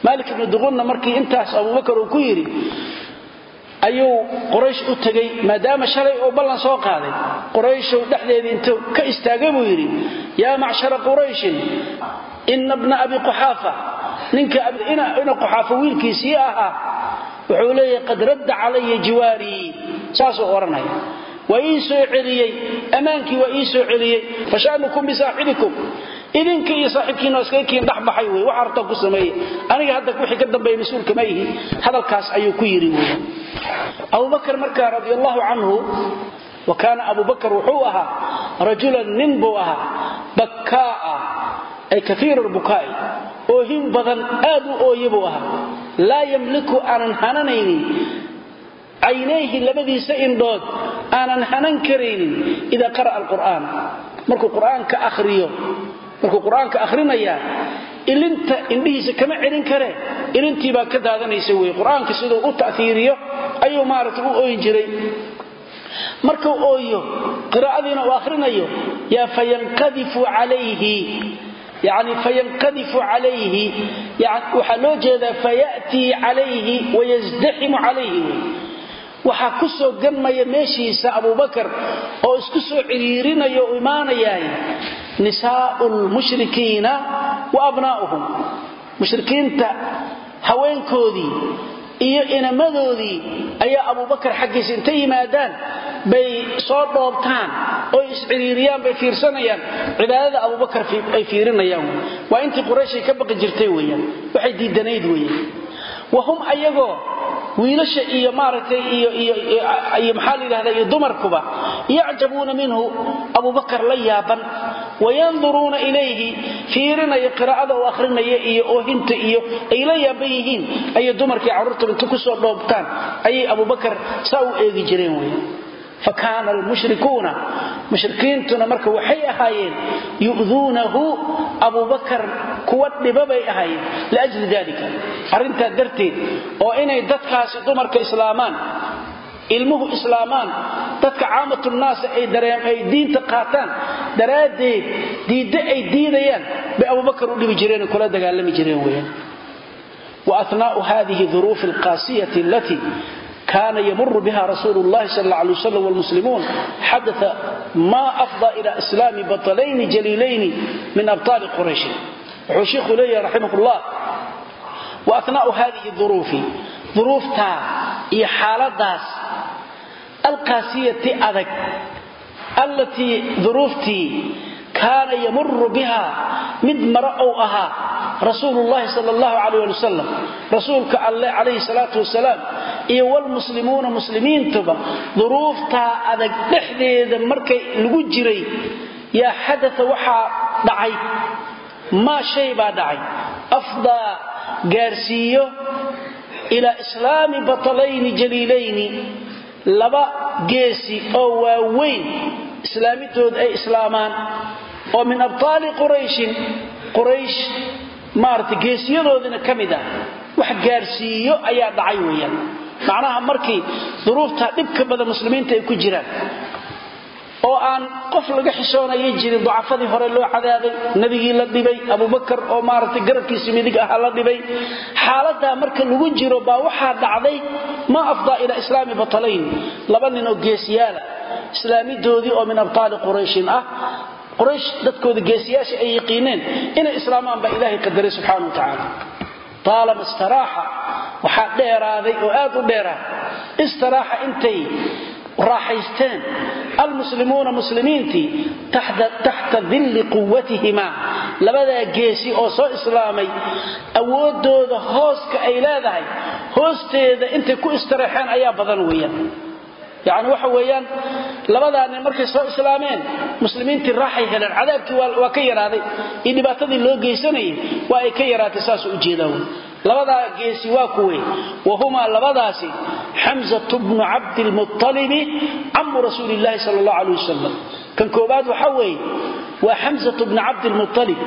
Maalik ibnu duqunna markii intaas abubakar u tegey maadaama shalay uu ballan soo qaaday. Qurayshow dhexdeedii intuu ka istaagay buu yidhi yaa macshara qurayshin ina bna abi quxaafa ina quxaafa wiilkiisii ahaa wuxuu leeyahay qad radda calaya jiwaarii saasuu odhanaya waa ii soo celiyey ammaankii waa ii soo celiyey fasha'nukum bisaaxibikum idinka iyo saaxiibkiina iskaga kiin dhexbaxay wey waxa artaa ku sameeye aniga hadda wixii ka dambeeya mas'uulka ma ihi hadalkaas ayuu ku yidhi wey abubakar markaa radi allahu canhu wa kaana abubakar wuxuu ahaa rajulan nin buu ahaa bakkaa'a ay kaiira lbukaa'i oohin badan aad u ooye buu ahaa. Laa yamliku aanan hananaynin. Caynayhi labadiisa indhood aanan hanan karaynin idaa qara'a alqur'aan. Markuu qur'aanka ahriyo markuu qur'aanka ilinta indhihiisa kama celin kare. Ilintii baa ka daadanaysa wey qur'aanka siduu u ta'iiriyo ayuu maaragtay u ooyin jiray. Markuu ooyo qiraa'adiina uu ahrinayo yaa fayanqadifu calayhi yani fayanqadifu calayhi waxaa loo jeedaa fayatii calayhi wayasdaximu calayhi. Wey waxaa ku soo ganmaya meeshiisa abubakar oo isku soo ciriirinaya u imaanayahay nisaau lmushrikiina wa abnaa'uhum. Mushrikiinta haweenkoodii iyo inamadoodii ayaa abubakar xaggiisa intay yimaadaan bay soo dhoobtaan oy isciriiriyaan bay fiirsanayaan. Cibaadada abubakar ay fiirinayaan waa intii qurayshay ka baqi jirtay weyaan waxay diidanayd weyaan wahum ayagoo wiilasha iyo maaragtay iyo maxaa la yidhahda iyo dumarkuba yacjabuuna minhu abubakar la yaaban wayanduruuna ilayhi fiirinaya qiraa'ada uu akhrinaya iyo oohinta iyo ay la yaaban yihiin ayay dumarkii carruurtaba inta ku soo dhoobtaan ayay abubakar saa u eegi jireen wey fa kaana almushrikuuna mushrikiintuna marka waxay ahaayeen yu'duunahu abubakar kuwa dhiba bay ahaayeen liajli dalika arrintaa darteed oo inay dadkaasi dumarka islaamaan ilmuhu islaamaan dadka caamatunnaasa ay diinta qaataan daraaddeed diidda ay diidayaan bay abubakar u dhibi jireen kula dagaalami jireen weyaan wa ahnaa'u hadihi duruufi alqaasiyati alatii kaana yamuru biha rasuulu llahi sal alla alay wasalam walmuslimuun xadaa maa afda ila islaami batalayni jaliilayni min abtaali qurayshin wuxuu shiikhuu leeyahay raximah llah wa atnaau hadihi duruufi duruuftaa iyo xaaladaas alqaasiyati adag allatii duruuftii kaana yamuru biha mid mara ou ahaa rasuulu llahi sal allahu calayh ali wasalam rasuulka alleh calayhi salaatu wasalaam iyo walmuslimuuna muslimiintuba duruuftaa adag dhexdeeda markay lagu jiray yaa xadaa waxaa dhacay maa shay baa dhacay afdaa gaarsiiyo ilaa islaami batalayni jaliilayni laba geesi oo waaweyn islaamidooda ay islaamaan oo min abtaali qurayshin quraysh maarata geesiyadoodina ka mid ah. Wax gaarsiiyo ayaa dhacay weeyaan. Macnaha markii duruufta dhibka badan muslimiinta ay ku jiraan oo aan qof laga xishoonaya jirin ducafadii hore loo cadaabay nebigii la dhibay abubakar oo maaragtay garabkiisi midig ahaa la dhibay. Xaaladaa marka lagu jiro baa waxaa dhacday maa afdaa ilaa islaami batalayn laba nin oo geesiyaala islaamidoodii oo min abtaali qurayshin ah quraysh dadkooda geesiyaasha ay yaqiineen inay islaamaan baa ilaahay qadaray subxaana wa tacaala taalama istiraaxa waxaa dheeraaday oo aad u dheeraa istiraaxa intay raaxaysteen almuslimuuna muslimiintii taxta dilli quwatihimaa labadaa geesi oo soo islaamay awoodooda hooska ay leedahay hoosteeda intay ku istiraexeen ayaa badan weeyaan yacni waxa weeyaan labadaa nin markay soo islaameen muslimiintii raaxay heleen cadaabkii waa ka yaraaday. Iyo dhibaatadii loo geysanayay waa ay ka yaraatay saasuu u jeedaa wey labadaa geesi waa kuwe. Wahumaa labadaasi xamzatu bnu cabdilmualibi camu rasuuli llaahi sal allahu aleh wasalam kan koobaad waxaa weeye waa xamzatu bni cabdilmualib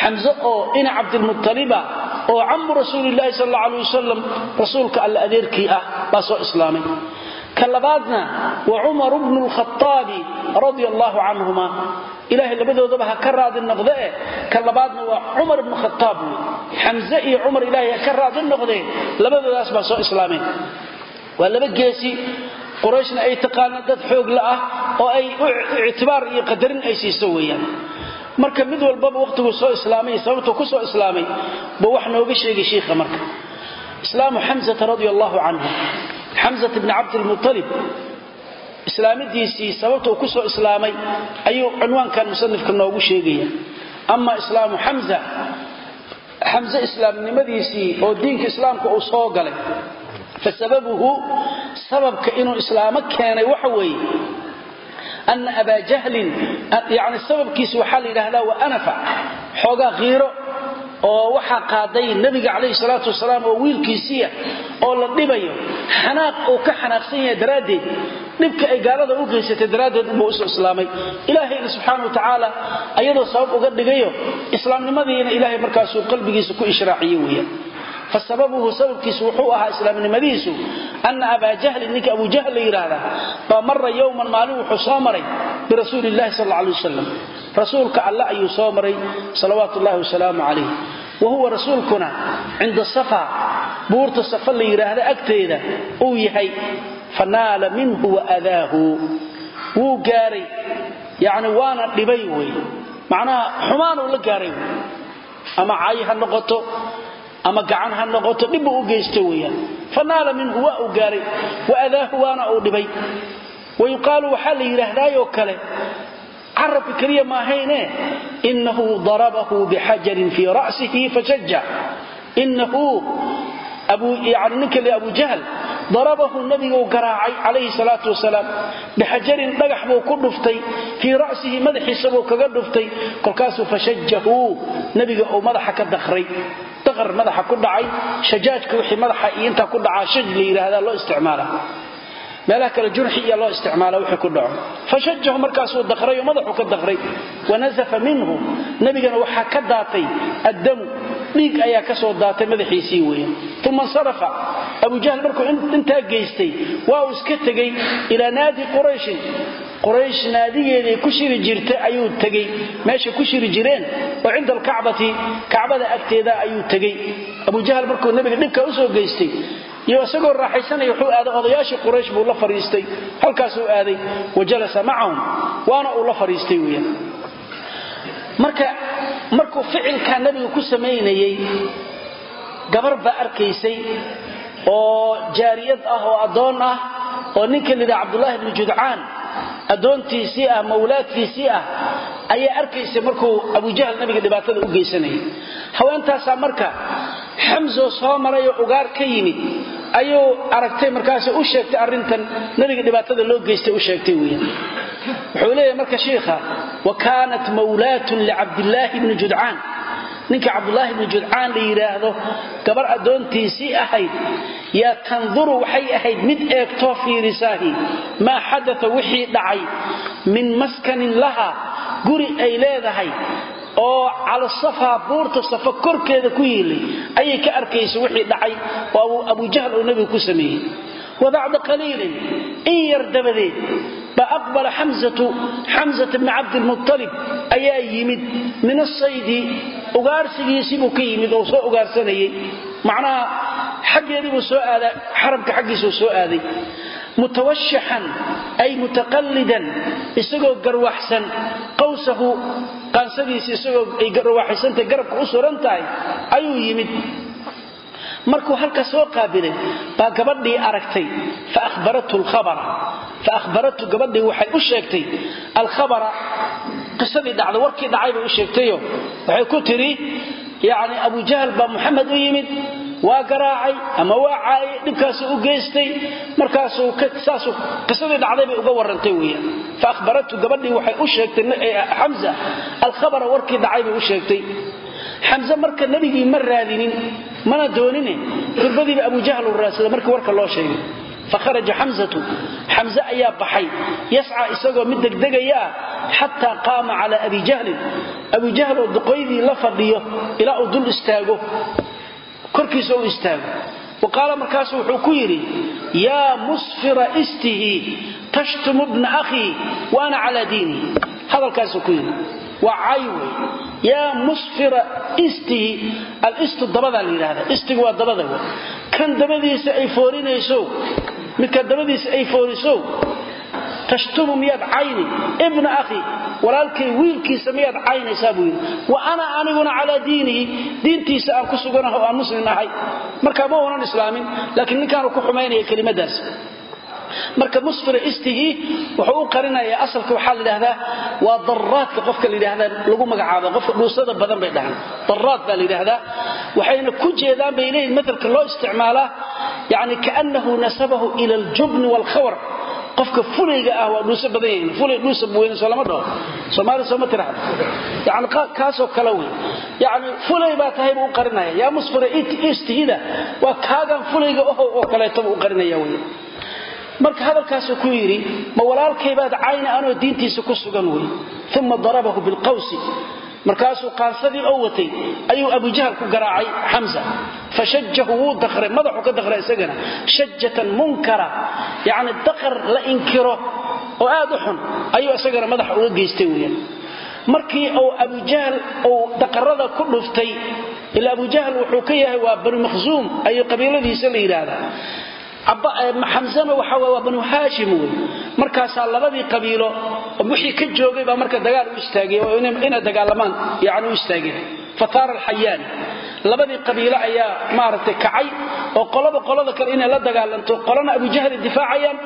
xamze oo ina cabdilmualiba oo camu rasuulilaahi sal alla aleh wasalam rasuulka alla adeerkii ah baa soo islaamay ka labaadna wa cumaru bnu lkhaaabi radia allaahu canhuma ilaahay labadoodaba ha ka raadi noqdee ka labaadna waa cumar ibnu khaaab wey xamze iyo cumar ilaahay ha ka raadi noqdeen labadoodaas baa soo islaameen waa laba geesi. Qurayshna ay taqaana dad xoog la ah oo ay ictibaar iyo qadarin ay siiso weeyaan. Marka mid walbaba wakhtiguu soo islaamay canhu xamzat bni cabdilmualib islaamidiisii sababta uu ku soo islaamay ayuu cinwaankan musanifka noogu sheegaya. Ama islaamu xamza xamze islaamnimadiisii oo diinka islaamka uu soo galay fa sababuhu sababka inuu islaamo keenay waxa weeye ana abaa jahlin yani sababkiisi waxaa la yidhaahdaa wa anafa xoogaa oo waxaa qaaday nebiga calayhi salaatu wasalaam oo wiilkiisiiya oo la dhibayo. Xanaaq uu ka xanaaqsan yahay daraaddeed. Dhibka ay gaalada u geysatay daraaddeed unbuu isu islaamay. Ilaahayna subxaana wa tacaala ayadoo sabab uga dhigayo islaamnimadiina ilaahay markaasuu qalbigiisa ku ishraaciye weeyaan fasababuhu sababkiisu wuxuu ahaa islaamnimadiisu ana abaa jahlin ninka abu jahl la yidhaahdaa baa mara yowman maalin wuxuu soo maray birasuuli illahi sal alla alay wasalam rasuulka alle ayuu soo maray salawaatu ullahi wasalaamu calayh wa huwa rasuulkuna cinda safa buurta safa la yidhaahda agteeda uu yahay fanaala minhu waadaahu wuu gaaray yani waana dhibay wey. Macnaha xumaanuu la gaaray ama cay ha noqoto ama gacan ha noqoto dhibbuu u geysto weyaan fanaala minhu waa uu gaaray. Waadaahu waana uu dhibay. Wayuqaalu waxaa la yidhaahdaayoo kale carabka keliya maahayne inahu darabahu bixajarin fii ra'sihi fashaja inahu yani ninka le abu jahl darabahu nabiguu garaacay calayhi salaatu wasalaam bixajarin dhagax buu ku dhuftay fii ra'sihi madaxiisa buu kaga dhuftay kolkaasuu fashajahu nabiga uu madaxa ka dakray daqar madaxa ku dhacay shajaajka wixii madaxa iyo intaa ku dhacaa shaj la yidhaahdaa loo isticmaala. Meelaha kale jurxi iyo loo isticmaala wixii ku dhaco. Fashajahu markaasuu daqray oo madaxuu ka daqray. Wanasafa minhu. Nabigana waxaa ka daatay addamu. Dhiig ayaa ka soo daatay madaxiisii weyan uma insarafa. Abu jahl markuu intaa geystay waa uu iska tegey ilaa naadi qurayshin quraysh naadigeeday ku shiri jirtay ayuu tegey. Meeshay ku shiri jireen oo cinda alkacbati kacbada agteeda ayuu tegey. Abu jahl markuu nabiga dhibka u soo geystay iyo isagoo raaxaysanaya wuxuu aaday odayaashii quraysh buu la fadhiistay halkaasuu aaday wa jalasa macahum waana uu la fadhiistay marka markuu ficilkaa nabigu ku samaynayey gabar baa arkaysay oo jaariyad ah oo addoon ah oo ninka lidhaa cabdulaahi bni judcaan addoontiisii ah mawlaadkiisii ah ayaa arkaysay markuu abujahl nabiga dhibaatada u geysanayay. Haweentaasaa marka xamso soo maray oo ugaar ka yimid ayuu aragtay markaas u sheegtay arrintan nabiga dhibaatada loo geystay u sheegtay weeyaan. Wuxuu leeyahay marka shiikha wa kaanat mawlaatun licabdillaahi bni judcaan ninka cabdulaahi bni judcaan la yidhaahdo gabar addoontiisii ahayd yaa tanduru waxay ahayd mid eegtoo fiirisaahi maa xadaa wixii dhacay min maskanin laha guri ay leedahay oo cala safaa buurta safa korkeeda ku yiilay ayay ka arkaysa wixii dhacay oo abujahl uu nabigu ku sameeyey. Wa bacda qaliilin in yar dabadeed ba aqbala xamzatu xamzata bni cabdilmualib ayaa yimid. Min asaydi ugaarsigiisibuu ka yimid oo soo ugaarsanayay. Macnaha xaggeediibuu soo aadaa xaramka xaggiisuu soo aaday. Mutawashixan ay mutaqallidan isagoo garwaxsan. Qawsahu qaansadiisi isagoo ay garwaxaysantahay garabka u suran tahay ayuu yimid markuu halka soo qaabilay baa gabadhii aragtay faahbaratu gabadhii waxay u sheegtay alkhabara qisadii dhacda warkii dhacay bay u sheegtayo. Waxay ku tidhi yacni abujahl baa muxamed u yimid waa garaacay ama waa caayay? Dhibkaasuu u geystay. Markaasuu saasuu qisadii dhacday bay uga warrantay weeyaan. Fa ahbaratu gabadhii waxay u sheegtay xamza alkhabara warkii dhacay bay u sheegtay xamse marka nebigii ma raadinin mana doonine. Durbadiiba abujahl uu raadsada markii warka loo sheegay. Fakharaja xamzatu xamse ayaa baxay. Yasca isagoo mid degdegaya ah xataa qaama cala abi jahlin. Abu jahl oo duqoydii la fadhiyo ilaa uu dul istaago. Korkiisa u istaago wa qaala markaasu wuxuu ku yidhi yaa musfira istihi tashtumu bna akhii wa calaa diini. Hadalkaasuu ku yidhi waa cay yaa musfira istihi alistu dabadaa la yidhahda istigu waa dabada kan dabadiisa ay foorinayso midka dabadiisa ay fooriso tashtumu miyaad cayni? Ibna akhi walaalkay wiilkiisa miyaad caynaysaa buu yidhi. Wa ana aniguna calaa diinihi diintiisa aan ku suganaho aan muslim ahay marka ma uunan islaamin laakiin ninkaanu ku xumaynaya kelimadaas. Marka musfira istihi wuxuu u qarinayaa asalka waxaa la yidhahdaa waa daraadka qofka la yidhahdaa lagu magacaabo. Qofka dhuusada badan bay dhahaan. Daraad baa la yidhahdaa waxayna ku jeedaan bay leeyihiin qofka fulayga ah waa dhuuso badan yahin fulay dhuusa weyne soo lama dhaho. Soomaali sooma tiraahdo. Yani kaasoo kale wey yani fulay baa tahay buu u qarinaya. Yaa musfira istihida waa kaagan fulayga ohow oo kaleeto buu u qarinaya wey marka hadalkaasuu ku yidhi ma walaalkaybaad cayna anoo diintiisa ku sugan wey uma darabahu bilqawsi markaasuu qaansadii oo watay ayuu abujahl ku garaacay xamza fashajahu wuu daqray madaxuu ka daqray isagana. Shajatan munkara yacni daqar la inkiro oo aad u xun ayuu isagana madaxa uga geystay weyaan markii uu abujahl uu daqarada ku dhuftay ila abujahl wuxuu ka yahay waa banu makhsuum ayuu qabiiladiisa la yidhaahdaa xamzana waxa waa banu haashim wey markaasaa labadii qabiilo wixii ka joogay baa marka dagaal u istaagay oo inay dagaalamaan yani u istaageen fataara alxayaani labadii qabiilo ayaa maaragtay kacay oo qolaba qolada kale inay la dagaalanto. Qolana abujahli difaacayaan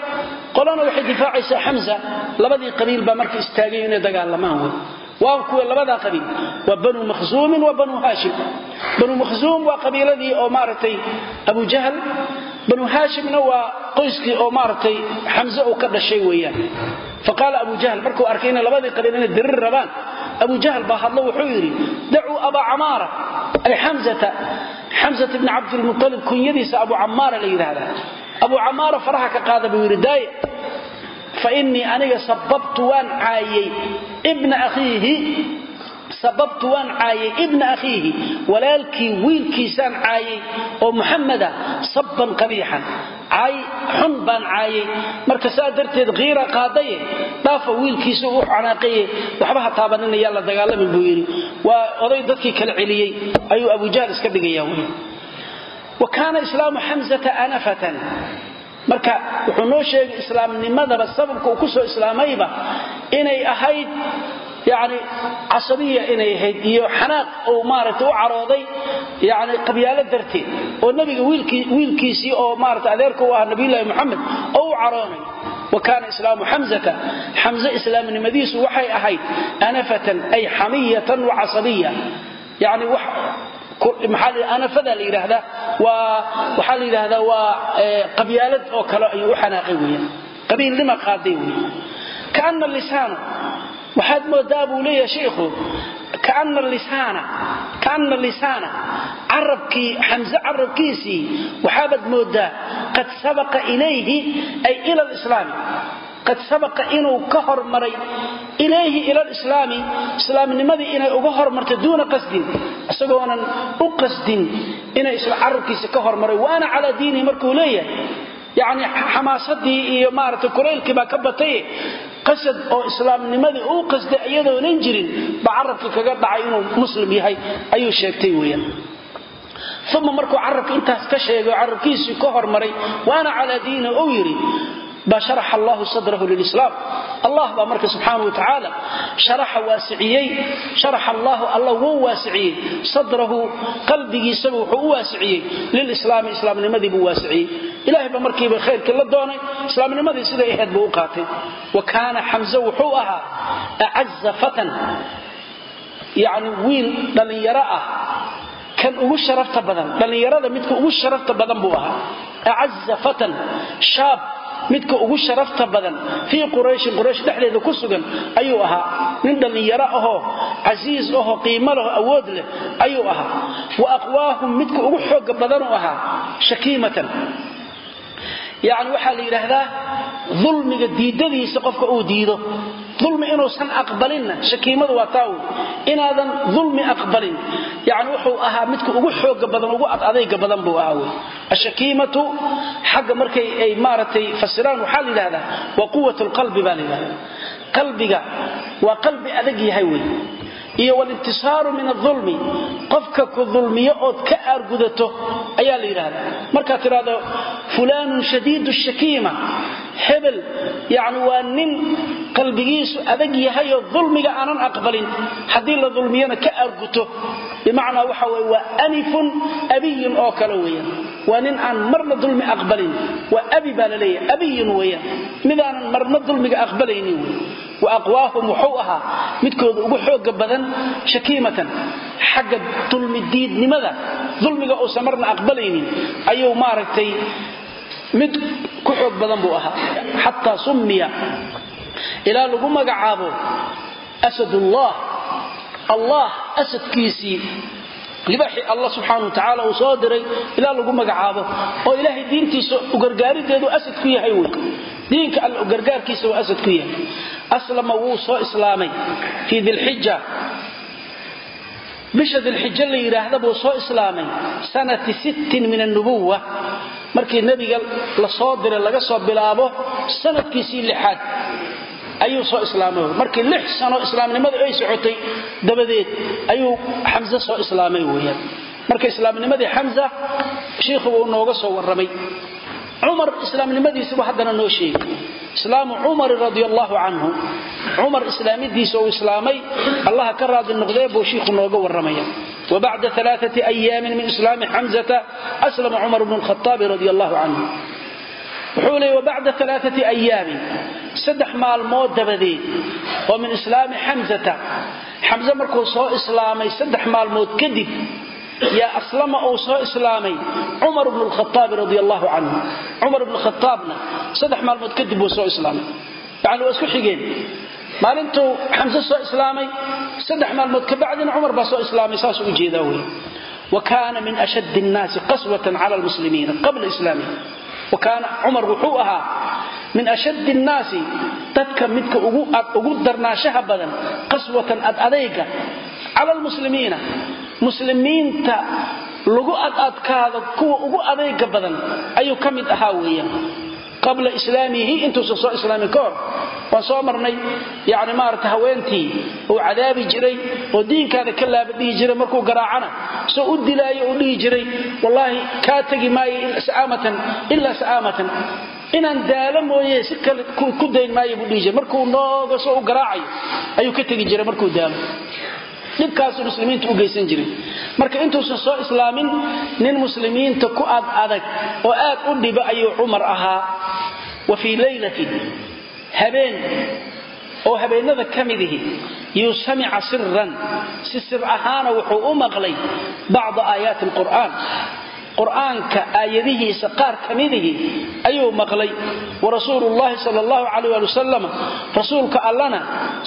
qolana waxay difaacaysaa xamza labadii qabiil baa marka istaagay inay dagaalamaan wey waa kuwa labadaa qabiil. Waa banu makhsuumin wa banu haashim. Banu makhsuum waa qabiiladii oo maaragtay abu jahl banu haashimna waa qoyskii oo maaragtay xamse uu ka dhashay weeyaan. Faqaala abu jahl markuu arkay inay labadii qabiil inay dirir rabaan? Abu jahl baa hadlo wuxuu yidhi dacuu abaa camaara ay xamzata xamzata bni cabdilmualib kunyadiisa abu camaara la yidhaahdaa. Abu camaara faraha ka qaada buu yidhi daaya fainii aniga sababtu waan caayey bna akhiihi sababtu waan caayay ibna akhiihi walaalkii wiilkiisaan caayay oo muxameda sabban qabiixan. Caay xun baan caayay. Marka saa darteed kiira qaadaye dhaafa wiilkiisa u canaaqaye waxba ha taabaninayaa la dagaalamin buu yidhi. Waa oday dadkii kala celiyey. Ayuu abujahl iska dhigaya marka wuxuu noo sheegay islaamnimadaba sababka uu ku soo islaamayba inay ahayd yani casabiya inay ahayd iyo xanaaq uu maaragtay u carooday yani qabyaalo darteed oo nebiga wiilkiisii oo maarata adeerka u ahaa nabiyullaahi moxamed oo u caroonay wa kaana islaamu xamzata xamze islaamnimadiisu waxay ahayd anafatan ay xamiyatan wa casabiya. Yani anafada la yidhaahdaa waxaa la yidhaahdaa waa qabyaalad oo kale ayuu u xanaaqay weyan qabiilnima qaaday waxaad moodaa buu leeyahay shiikhu kaana lisaana carabkii xamse carabkiisii waxaabaad moodaa qad sabaqa ilayhi ay ila lislaami qad sabaqa inuu ka hormaray ilayhi ila lislaami islaamnimadii inay uga hormartay duuna qasdin isagoonan u qasdin inay carabkiisa ka hormaray waana calaa diinihi markuu leeyahay yani xamaasadii iyo maarata kulaylkii baa ka batay qasad oo islaamnimadii uu qasday iyadoonan jirin ba carabkii kaga dhacay inuu muslim yahay ayuu sheegtay weyan uma markuu carabka intaas ka sheegay oo carabkiisii ka hormaray waana calaa diini uu yidhi ba sharaxa allahu sadrahu lilislaam. Allah baa marka subxaana wa tacaala sharaxa waasiciyey. Sharaxa allahu alla wuu waasiciyey. Sadrahu qalbigiisaba wuxuu u waasiciyey. Lilislaami islaamnimadii buu waasiciyey. Ilahay ba markiiba khayrkii la doonay. Islaamnimadii siday ahayd buu u qaatay. Wa kaana xamze wuxuu ahaa acaza fatan. Yani wiil dhallinyaro ah. Kan ugu sharafta badan dhallinyarada midka ugu sharafta badan buu ahaa. Acaza fatan. Shaab midka ugu sharafta badan fii qurayshin quraysh dhexdeeda ku sugan ayuu ahaa. Nin dhallinyaro ahoo casiis ahoo qiimo leho awood leh ayuu ahaa. Wa aqwaahum midka ugu xooga badanuu ahaa shakiimatan. Yani waxaa la yidhaahdaa dulmiga diidadiisa qofka uu diido ulmi inuusan aqbalinna shakiimadu waa taa wey inaadan ulmi aqbalin. Yani wuxuu ahaa midka ugu xooga badan ugu adadayga badan buu ahaa wey ashakiimatu xagga markay ay maaragtay fasiraan waxaa la yidhahdaa waa quwat lqalbi baa la yidhahda qalbiga waa iyo walintisaaru min aulmi qofka ku dulmiyo ood ka aargudato ayaa la yidhahda markaad tidhahdo fulaanun shadiidu shakiima. Hebel yani waa nin qalbigiisu adag yahayoo dulmiga aanan aqbalin. Haddii la dulmiyona ka aarguto bimacnaa waxa weye waa anifun abiyun oo kale weeyaan. Waa nin aan marna dulmi aqbalin. Waa abi baa la leeyahay abiyun weeyaan. Midaanan marna dulmiga aqbalaynin wey wa aqwaahum wuxuu ahaa midkooda ugu xooga badan shakiimatan xagga dulmidiidnimada dulmiga uusan marna aqbalaynin ayuu maaragtay mid ku xoog badan buu ahaa. Xataa summiya ilaa lagu magacaabo asadullah allah asadkiisii libaaxii allah subxaana wa uu soo diray ilaa lagu magacaabo oo ilaahay diintiisa ugargaarideedu asad ku yahay wey diinka alla ugargaarkiisa waa asad ku yahay. Aslama wuu soo islaamay fii dilxija bisha dilxijo la yidhaahda buu soo islaamay sanati sittin min annubuwa markii nebiga la soo diray laga soo bilaabo sanadkiisii lixaad ayuu soo islaamay. Markii lix sano islaamnimadu ay socotay dabadeed ayuu xamse soo islaamay weyaan marka islaamnimadii xamsa shiikhuba uu nooga soo warramay. Cumar islaamnimadiisibu haddana noo sheegay islaamu cumari radi allahu canhu cumar islaamidiisa uu islaamay allaha ka raadi noqdee buu shiikhu nooga warramaya. Wabacda alaaati ayaamin min islaami xamzata aslama cumar bnu lkhaaabi radi allahu canhu. Wuxuu leeyay wabacda alaaati ayaamin saddex maalmood dabadeed oo min islaami xamzata xamse markuu soo islaamay saddex maalmood kadib yaa aslama uu soo islaamay cumar bnu lkhaaabi radi allahu canhu cumar bnu khaaabna saddex maalmood kadib buu soo islaamay. Yani waa isku xigeen. Maalintuu xamse soo islaamay saddex maalmood kabacdina cumar baa soo islaamay saasuu u jeedaa wey wa kaana min ashaddi nnaasi qaswatan cala lmuslimiina qabla islaamihi. Wa kaana cumar wuxuu ahaa min ashaddi nnaasi dadka midka ugu darnaashaha badan qaswatan ad adayga cala lmuslimiina muslimiinta lagu adadkaado kuwa ugu adayga badan ayuu ka mid ahaa weeyaan. Qabla islaamihi intuusan soo islaamin ka hor waan soo marnay yani maarata haweentii uu cadaabi jiray oo diinkaada ka laaba dhihi jiray markuu garaacana soo u dilaayo uu dhihi jiray wallaahi kaa tegi maayo sa'aamatan ilaa sa'aamatan inaan daalo mooye si kale ku dayn maayo buu dhihi jiray. Markuu nooga soo u garaacayo ayuu ka tegi jiray markuu daalo. Dhibkaasuu muslimiinta u geysan jiray. Marka intuusan soo islaamin nin muslimiinta ku ad adag oo aad u dhiba ayuu cumar ahaa. Wa fii laylatin habeen oo habeennada ka midihi yuu samica siran si sir ahaana wuxuu u maqlay bacda aayaati alqur'aan qur'aanka aayadihiisa qaar ka midihii ayuu maqlay. Warasuulu llahi sal allahu calayh ali wasalam rasuulka allana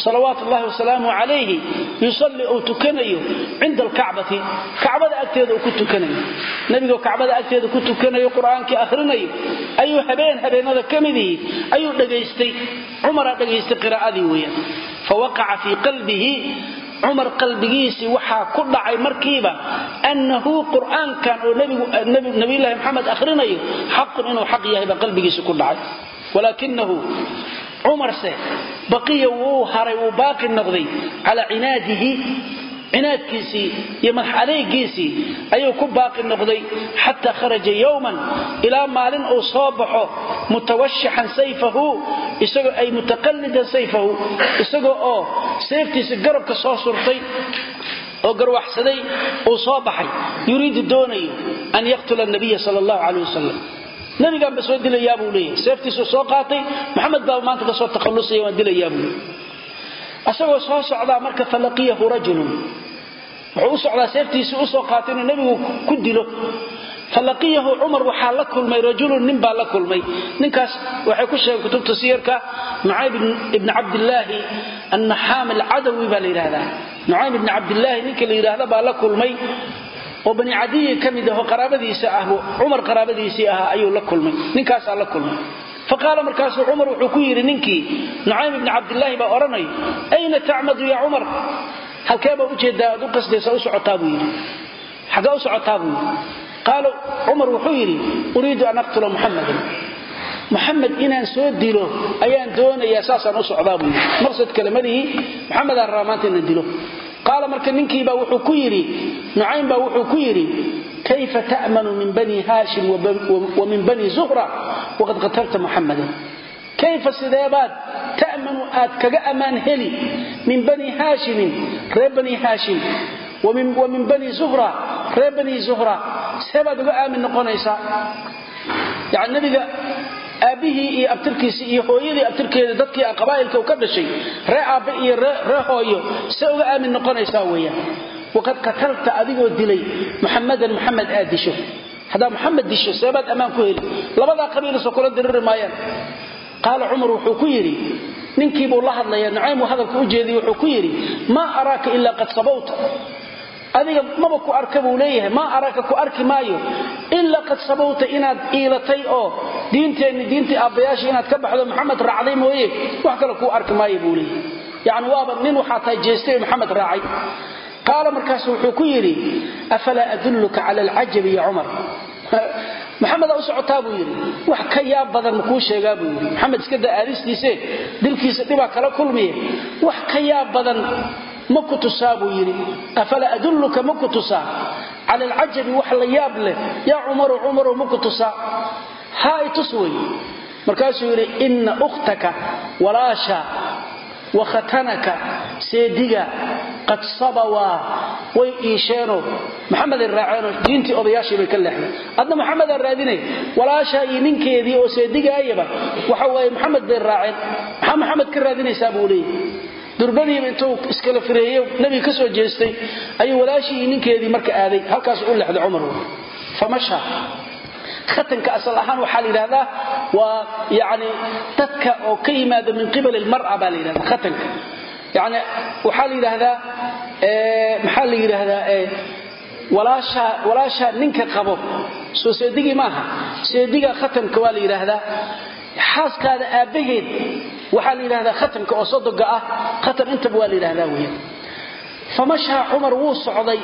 salawaatu ullahi wasalaamu calayhi yusalli uu tukanayo cinda alkacbati. Kacbada agteeda uu ku tukanayo. Nebigoo kacbada agteeda ku tukanayo qur'aankii ayuu habeen habeennada ka midihii ayuu dhagaystay cumaraa dhagaystay qiraa'adii weeyaan. Fawaqaca fii qalbihi cumar qalbigiisii waxaa ku dhacay markiiba annahu qur'aankan oo nabiylahi maxamed akhrinayo xaqun inuu xaq yahay baa qalbigiisi ku dhacay. Walaakinahu cumarse baqiya wuu haray wuu baaqi noqday calaa cinaadihi cinaadkiisii iyo madax adeegiisii ayuu ku baaqi noqday xataa kharaja yowman ilaa maalin uu soo baxo mutawashixan sayfahu isagoo ay mutaqallidan sayfahu isagoo oo seeftiisa garabka soo surtay oo garwaxsaday uu soo baxay. Yuriidu doonayo an yaqtula nabiya sal allahu caleyh wasalam nabigaanba soo dilayaa buu leeyahy seeftiisuu soo qaatay. Maxamed baa maanta ka soo takhallusaya waan dilayaa buu leey asagoo soo wuxuu u socdaa seeftiisii u soo qaatay inuu nebigu ku dilo. Falaqiyahu cumar waxaa la kulmay rajulun nin baa la kulmay. Ninkaas waxay ku sheegeen kutubta siyarka nucayb ibni cabdillaahi annaxaam alcadawi baa la yidhahdaa nucaym ibni cabdillaahi ninka la yidhaahda baa la kulmay. Oo bani cadiyi ka mid aho qaraabadiisa ah cumar qaraabadiisii ahaa ayuu la kulmay. Ninkaasaa la kulmay. Faqaala markaasuu cumar wuxuu ku yidhi ninkii nucaym ibni cabdilaahi baa odhanay ayna tacmadu yaa cumar halkeebaa u jeedaa aad u qasdaysa u socotaa buu yidhi. Xaggee u socotaa buu yidhi. Qaala cumar wuxuu yidhi uriidu an aqtula muxamadan muxamed inaan soo dilo ayaan doonayaa saasaan u socdaa buu yidhi. Maqsad kale malihii muxamedaan rabaa maanta inaan dilo. Qaala marka ninkiibaa wuxuu ku yidhi nucaym baa wuxuu ku yidhi kayfa ta'manu min bani haashim wa min bani zuhra? Waqad qatalta muxamadan kayfa sideebaad ta'manu aad kaga ammaan heli min bani haashimin reer bani haashim wa min bani zuhra reer bani zuhra. Seebaad uga aamin noqonaysaa yani nabiga aabbihii iyo abtirkiisii iyo hooyadii abtirkeeda dadkii qabaa'ilka u ka dhashay ree aabbe iyo ree hooyo see uga aamin noqonaysaa weeyaan. Waqad qatalta adigoo dilay muxamadan muxamed aad disho. Haddaa muxamed disho seebaad ammaan ku heli. Labadaa qaala cumar wuxuu ku yidhi ninkiibuu la hadlayaa nucaym uu hadalka u jeediy wuxuu ku yidhi maa araaka ilaa qad sabawta adiga maba ku arka buu leeyahay maa araaka ku arki maayo ilaa qad sabawta inaad iilatay oo diinteenni diintii aabbayaashii inaad ka baxdo maxamed raacday mooye wax kale kuu arki maayo buu leeyahay. Yacni waaba nin waxaa tahay jeestay maxamed raacay. Qaala markaasu wuxuu ku yidhi afalaa maxamedaa u socotaa buu yidhi. Wax ka yaab badan makuu sheegaa buu yidhi. Maxamed iska da aadistiise dilkiisa dhibaa kala kulmiye. Wax ka yaab badan ma ku tusaa buu yidhi. Afalaa adulluka ma ku tusaa? Cala alcajabi wax la yaab leh. Yaa cumaru cumaru ma ku tusaa? Haa i tus wey markaasuu yidhi inna ukhtaka walaasha wa khatanaka seediga qad sabawaa way iisheenoo maxameday raaceenoo diintii odayaashii bay ka leexdeen adna maxamedaa raadinay walaashaa iyo ninkeedii oo seedigaayaba waxa waaye maxamed bay raaceen. Maxaa maxamed ka raadinaysaa buu leeyahy durbadiiba intuu iskala fireeye nebiga ka soo jeestay ayuu walaashii iyo ninkeedii marka aaday halkaas u lexday cumar. Famasha khatanka asal ahaan waxaa la yidhahdaa waa yani dadka oo ka yimaada min qibal almar'a baa la yidhahda khatanka. Yani waxaa la yidhaahdaa maxaa la yidhaahdaa walaashaa ninka qabo. Soo seedigii maaha. Seediga khatanka waa la yidhaahdaa xaaskaada aabbaheed waxaa la yidhahdaa khatanka oo sodoga ah. Khatan intaba waa la yidhahdaa weya famashaa cumar wuu socday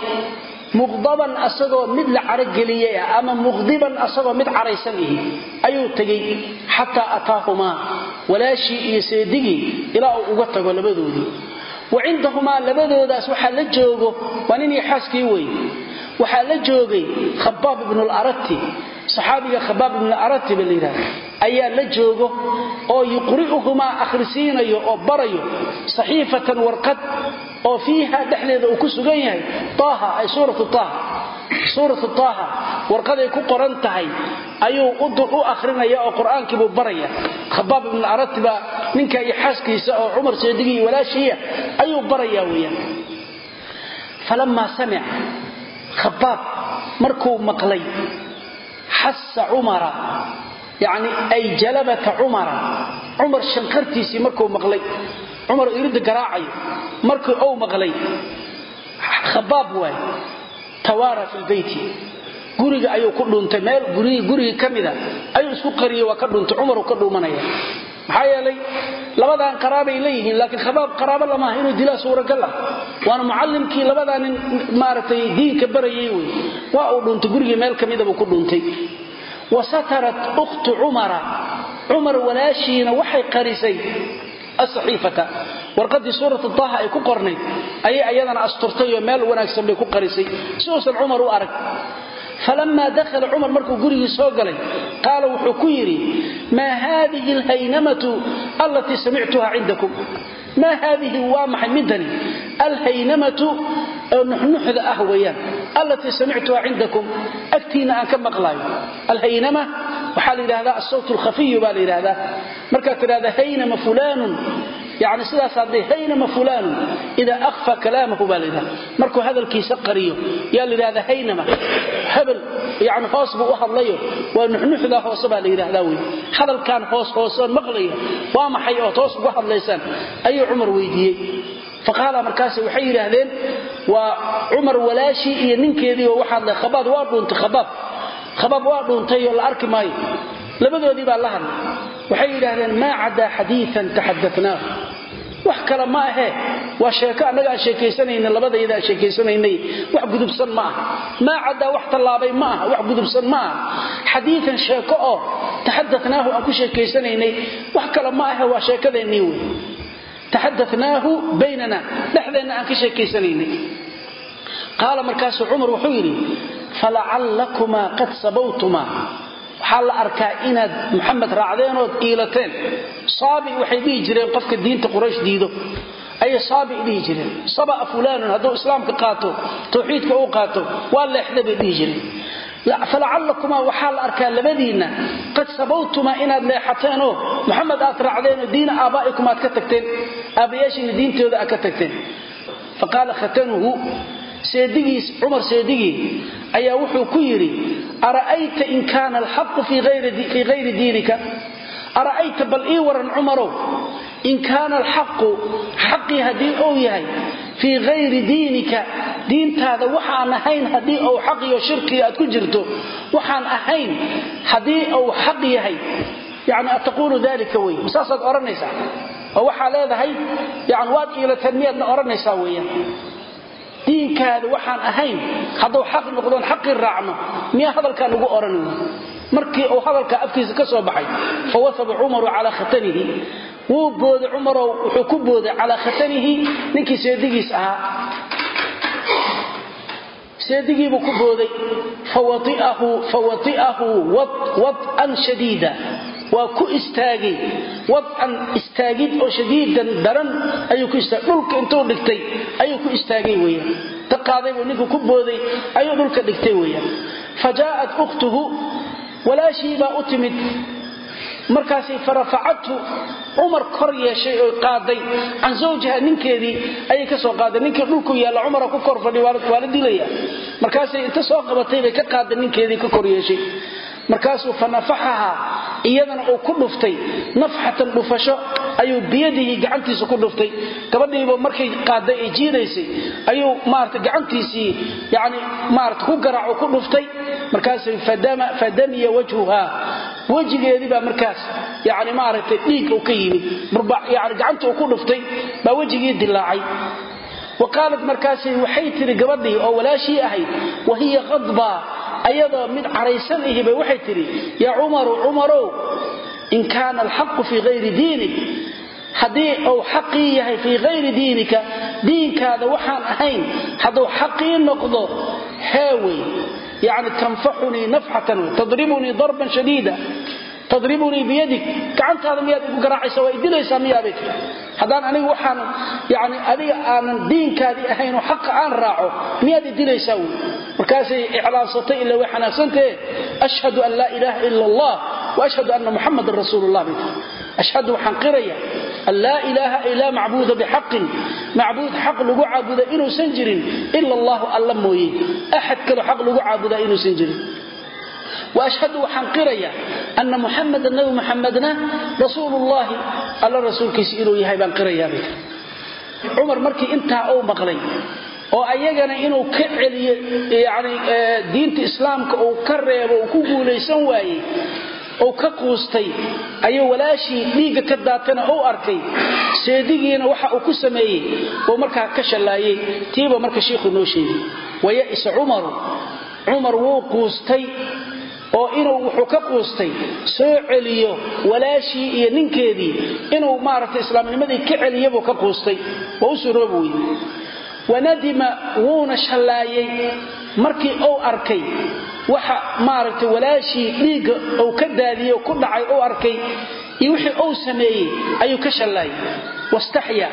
muqdaban asagoo mid la carageliyey ah ama muqdiban asagoo mid caraysan ihi ayuu tegey xataa ataahumaa walaashii iyo seedigii ilaa uu uga tago labadoodii. Wa cindahumaa labadoodaas waxaa la joogo waa nin iyo xaaskii wey waxaa la joogay khabaab ibnularati saxaabiga khabaab ibnularati ba layidhahda ayaa la joogo oo yuqri'uhumaa akhrisiinayo oo barayo saxiifatan warqad oo fiiha dhexdeeda uu ku sugan yahay taaha ay suuratu taaha suuratu taaha warqaday ku qoran tahay ayuu u akhrinaya oo qur'aankiibuu baraya. Khabaab ibnularati baa ninka iyo xaaskiisa oo cumar seedigii iyo walaashiiya ayuu baraya weeyaan. Falamaa samica khabaab markuu maqlay xasa cumara. Yacni ay jalabata cumara. Cumar shankartiisii markuu maqlay. Cumar iridda garaacayo. Markii uu maqlay khabaab waay tawaara fi lbeyti guriga ayuu ku dhuuntay meel gurigii ka mida ayuu isku qariyey waa ka dhuuntay cumaruu ka dhuumanaya. Maxaa yeelay labadan qaraabay leeyihiin laakiin khabaab qaraabo lamaaha inuu dilaa suuragal ah. Waana mucallimkii labadaa nin maaragtay diinka barayay wey. Waa uu dhuuntay gurigii meel ka mida buu ku dhuuntay wa ukhtu cumara. Cumar walaashiina waxay qarisay asaxiifata warqadii suuratu taaha ay ku qornayd ayay ayadana asturtay oo meel wanaagsan bay ku qarisay. Si uusan cumar u arag falamaa dakhala cumar markuu gurigii soo galay qaala wuxuu ku yidhi maa haadihi alhaynamatu allatii samictuha cindakum maa haadihi waa maxay midani alhaynamatu oo nuxnuxda ah weeyaan allatii samictuha cindakum agtiinna aan ka maqlaayo alhaynama waxaa la yidhahdaa asawt alkhafiyu baa la yidhahdaa markaad yani sidaas hadday haynama fulaanun idaa akhfa kalaamahu baa la yidhahda markuu hadalkiisa qariyo yaa la yidhahda haynama hebel yani hoos buu u hadlayo waa nuxnuxda hoose baa la yidhahdaa wey hadalkan hoos hoosoon maqlaya waa maxay ood hoos ugu hadlaysaan? Ayuu cumar weydiiyey. Faqaala markaas waxay yidhaahdeen waa cumar walaashii iyo ninkeedii oo waxa hadlay khabaab waa dhuuntay khabaab khabaab waa dhuuntay oo la arki maayo. Labadoodii baa waxay yidhaahdeen maa cadaa xadiian taxadanaahu wax kale ma ahee waa sheeko annaga aan sheekaysanayna labadayda aan sheekaysanaynay wax gudubsan ma aha. Maa cadaa wax tallaabay ma aha wax gudubsan ma aha. Xadiian sheeko oo taxadanaahu aan ku sheekaysanaynay wax kale ma ahe waa sheekadeennii wey. Taxadanaahu baynana dhexdeenna aan ka sheekaysanaynay. Qaala markaasuu cumar wuxuu yidhi falacallakumaa qad sabawtumaa waxaa la arkaa inaad muxamed raacdeenood iilateen saabi waxay dhihi jireen qofka diinta quraysh diido. Ayay saabi dhihi jireen. Sabaa fulaanun hadduu islaamka qaato tawxiidka uu qaato waa leexda bay dhihi jireen. Falacallakumaa waxaa la arkaa labadiinna qad sabawtumaa inaad leexateenoo muxamed aad raacdeenoo diina aabaa'ikum aad ka tagteen aabbayaashiina diintooda aad ka tagteen. Faqaala khatanuhu seedigiis cumar seedigii ayaa wuxuu ku yidhi ara'ayta in kaana alxaqu fii hayri diinika? Ara'ayta bal ii waran cumarow in kaana alxaqu xaqii haddii uu yahay fii hayri diinika diintaada waxaan ahayn haddii uu xaq iyo shirkiga aad ku jirto waxaan ahayn haddii uu xaq yahay. Yani ataquulu dalika wey masaasaad odhanaysaa? Oo waxaa leedahay yani waad iilateen miyaadna odhanaysaa diinkaada waxaan ahayn hadduu xaq noqdoon xaqii raacno miyaa hadalkaa lagu odhan markii uu hadalkaa afkiisa ka soo baxay fawasaba cumaru calaa khatanihi. Wuu booday cumarow wuxuu ku booday calaa khatanihi ninkii seedigiis ahaa. Seedigiibuu ku booday fawai'ahu wad'an shadiida waa ku istaagay wadcan istaagid oo shadiidan daran ayuu ku istaagay dhulka intuu dhigtay ayuu ku istaagay weeyaan ta qaaday buu ninku ku booday ayuu dhulka dhigtay weeyaan fa jaa'at ukhtuhu walaashii baa u timid. Markaasay farafacadtu cumar kor yeeshay oo qaaday can zawjiha ninkeedii ayay ka soo qaaday. Ninkii dhulku yaalla cumara ku kor fadhi waa la dilaya markaasay inta soo qabatay bay ka qaaday ninkeedii ka kor yeeshay markaasuu fa nafaxaha iyadana uu ku dhuftay. Nafxatan dhufasho ayuu biyadihi gacantiisa ku dhuftay. Gabadhiiba markay qaaday ay jiidaysay ayuu maarata gacantiisii yani maarata ku garaaco ku dhuftay. Markaas fadamiya wajhuha. Wejigeedii baa markaas yani maaragtay dhiig uu ka yimid yani gacanta uu ku dhuftay baa wejigii dilaacay wa qaalat markaasay waxay tiri gabadhii oo walaashii ahayd wa hiya qadbaa ayadoo mid caraysan ihibay waxay tidhi yaa cumaru cumarow in kaana alxaqu fii hayri diinik. Haddii uu xaqii yahay fii hayri diinika diinkaada waxaan ahayn hadduu xaqii noqdo heewey yani tanfaxunii nafxatan tadribunii darban shadiida tadribunii biyadik gacantaada miyaad igu garaacaysa waa idilaysaa miyaabay tii haddaan anigu waxaan yani adiga aanan diinkaadii ahaynoo xaqa aan raaco miyaad idilaysaa wey markaasay iclaansatay ila way xanaaqsantahe ashhadu an laa ilaaha ila allah wa ashhadu anna muxamadan rasuulullah bay tii ashhadu waxaan qiraya an laa ilaaha ilaa macbuuda bixaqin macbuud xaq lagu caabuda inuusan jirin ila allahu alla mooye. Axad kaloo xaq lagu caabudaa inuusan jirin waashhadu waxaan qiraya anna muxamadan nabi muxamedna rasuulullaahi alla rasuulkiisa inuu yahay baan qirayaabay cumar markii intaa uu maqlay oo ayagana inuu ka celiyo yani diinta islaamka uu ka reebo uu ku guulaysan waayey uu ka quustay ayuu walaashii dhiigga ka daatana uu arkay. Seedigiina waxa uu ku sameeyey uu markaa ka shallaayey tiiba marka shiikhu noo sheegay. Waya'isa cumaru cumar wuu quustay oo inuu wuxuu ka quustay soo celiyo walaashii iyo ninkeedii inuu maaragtay islaamnimadii ka celiyabuu ka quustay. Waa u suroobi weyey wanadima wuuna shallaayey markii uu arkay waxa maaragtay walaashii dhiigga uu ka daadiyey ku dhacay uu arkay iyo wixii uu sameeyey ayuu ka shallaayay. Wastaxya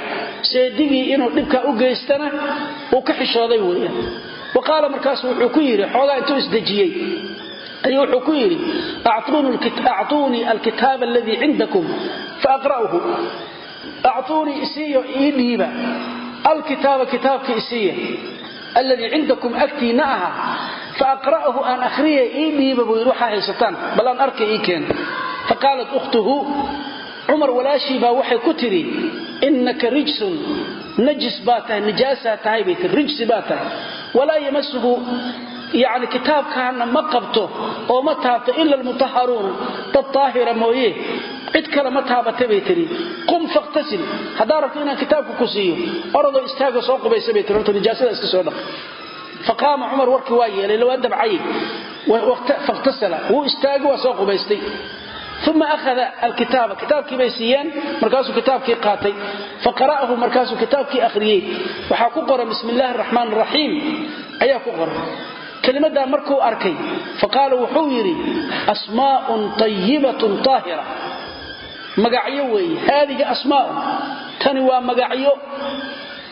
seedigii inuu dhibkaa u geystana uu ka xishooday weeyaan. Wa qaala markaasu wuxuu ku yidhi xoogaa intuu isdejiyey ayuu wuxuu ku yidhi actuunii alkitaaba aladii cindakum faaqra'uhu. Actuunii isiiyo ii dhiiba alkitaaba kitaabka isiiya alladii cindakum agtiinna aha faaqra'ahu aan akhriya ii dhiiba buu yidhi waxaa haysataan bal aan arkay ii keena faqaalat ukhtuhu cumar walaashii baa waxay ku tidhi innaka tii rijsi baa tahay yani kitaabkaana ma qabto oo ma taabto ila almutaharuuna dad daahira mooye. Cid kale ma taabata bay tii qum fakhtasil haddaa rabto inaan kitaabka ku siiyo orodoo istaago soo qubaysa bay tii horta nijaasada iska soo dhaq faqaama cumar warkii waa yeelay lawaa dabcayay fakhtasala wuu istaagay waa soo qubaystay. Uma ahada alkitaaba. Kitaabkii bay siiyeen markaasuu kitaabkii qaatay. Faqara'ahu markaasuu kelimadaa markuu arkay faqaala wuxuu yidhi asmaa'un tayibatun taahira. Magacyo weeye haadihi asmaa'un tani waa magacyo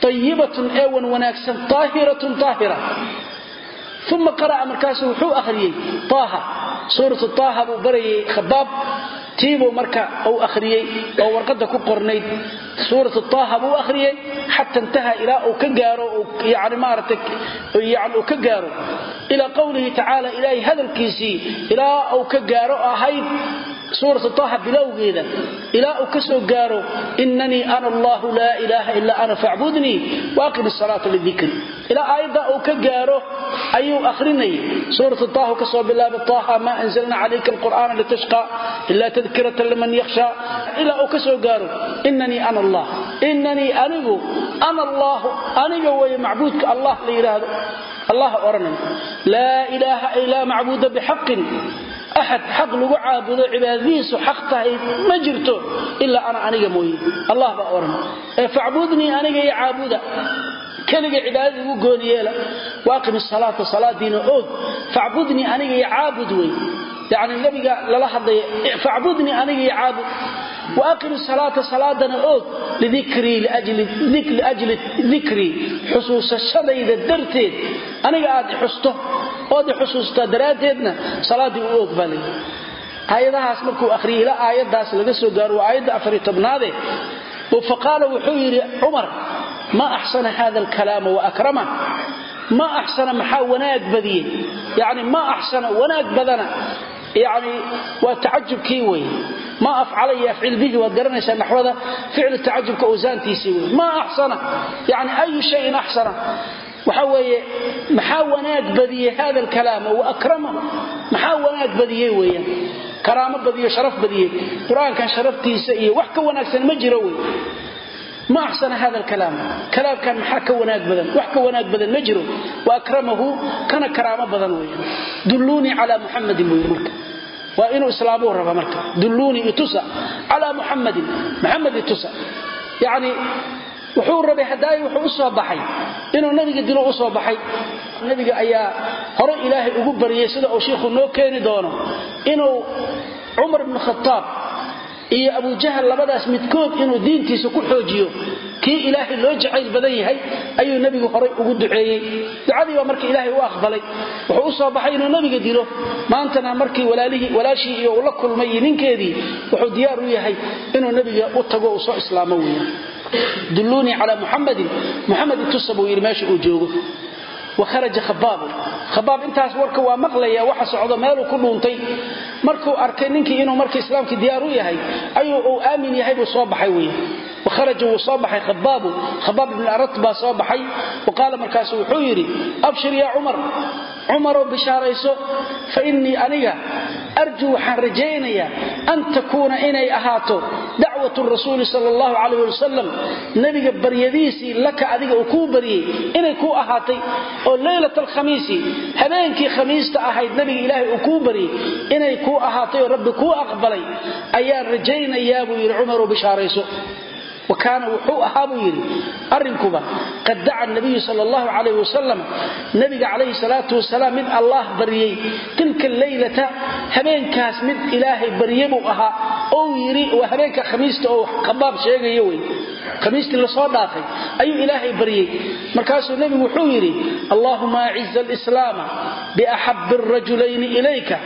tayibatun eewan wanaagsan taahiratun taahira. Uma qara'a markaasu wuxuu akhriyey taaha suuratu taaha buu barayay khabaab tiibuu marka uu akhriyey oo warqadda ku qornayd suuratu taaha buu akhriyey xata intaha ilaa uu ka gaaro yani maaragtay yani uu ka gaaro ilaa qowlihi tacaala ilaahay hadalkiisii ilaa uu ka gaaro ahayd suuratu taaha bilowgeeda ilaa uu ka soo gaaro inanii ana allahu laa ilaaha ilaa ana facbudnii waaqim salaata lidikri. Ilaa aayadda uu ka gaaro ayuu akhrinayay suuratu taahu ka soo bilaaba taaha maa anzalna calayka alqur'aana litashqa ilaa tadkiratan liman yakhsha ilaa uu ka soo gaaro inanii ana allah inanii anigu ana allahu aniga weeye macbuudka allah la yidhaahdo allah odhanay laa ilaaha ilaa macbuuda bixaqin axad xaq lagu caabudo cibaadadiisu xaq tahay ma jirto ilaa ana aniga mooye allah baa odhan ee facbudnii aniga iyo caabuda keliga cibaadada igu gooni yeela waaqim salaata salaadiina oog facbudnii aniga iyo caabud wey yani nabiga lala hadlaya waaqim salaata salaadana oog liajli dikrii xusuusashadayda darteed aniga aad xusto ood xusuustaa daraaddeedna salaaddii u oog baa layidhi aayadahaas markuu akhriyay ilaa aayaddaas laga soo gaaro waa aayadda afariy tobnaade faqaala wuxuu yidhi cumar ma axsana hada alkalaama waakrama ma axsana maxaa wanaag badiyey yani ma axsana wanaag badana yani waa tacajubkii wey ma afcala iyo afcil bihi waad garanaysaa naxwada ficlu tacajubka awsaantiisii wey ma axsana yani ayu shayin axsana. Waxa weeye maxaa wanaag badiyey hada alkalaama waakrama maxaa wanaag badiyey weeyaan karaamo badiyo sharaf badiyey qur'aankan sharaftiisa ma axsana hada alkalaam. Kalaamkan maxaa ka wanaag badan? Wax ka wanaag badan ma jiro. Wa akramahu kana karaamo badan weeyaan dulluunii calaa muxamadin buu marka. Waa inuu islaamuu raba marka. Dulluunii itusa calaa muxamadin muxamed itusa. Yacni wuxuu rabay hadaayi wuxuu u baxay inuu nabiga dilo u soo baxay nabiga ayaa hore ilaahay ugu baryay sida uu shiikhu noo keeni doono inuu cumar ibnu khataab iyo abujahal labadaas midkood inuu diintiisa ku xoojiyo kii ilaahay loo jacayl badan yahay ayuu nebigu horay ugu duceeyey. Ducadii baa marka ilaahay u aqbalay. Wuxuu u soo baxay inuu nebiga dilo. Maantana markii walaashii iyo uu la kulmay iyo ninkeedii wuxuu diyaar u yahay inuu nebiga u tago uu soo islaamo weeyaan dulluunii calaa muxamadin muxamed itusa buu yidhi meesha uu joogo waharaja khabaabu khabaab intaas warka waa maqlaya waxa socdo meeluu ku dhuuntay. Markuu arkay ninkii inuu marka islaamkii diyaar u yahay ayuu uu aamin yahay buu soo baxay wey waharaja wuu soo baxay khabaabu khabaab ibn arat baa soo baxay. Wa qaala markaasu wuxuu yidhi abshir yaa cumar cumaroo bishaarayso fa innii aniga arjuu waxaan rajaynayaa an takuuna inay ahaato dacwatu rasuuli sal allahu calayh wasalam nebiga baryadiisii laka adiga uu kuu baryey inay kuu ahaatay. Oo leylat alkhamiisi habeenkii khamiista ahayd nebiga ilaahay uu kuu baryey inay kuu ahaatay oo rabbi kuu aqbalay wakaana wuxuu ahaa buu yidhi arrinkuba qad daca nabiyu sal allahu calayh wasalam nabiga calayhi salaatu wasalaam mid allah baryey. Tilka leylata habeenkaas mid ilaahay barye buu ahaa. Ou yidhi waa habeenka khamiista oo khabaab sheegayo wey khamiistii la soo dhaafay ayuu ilaahay baryey. Markaasuu nebigu wuxuu yidhi allahuma aciza alislaama biaxabi arajulayni ilayka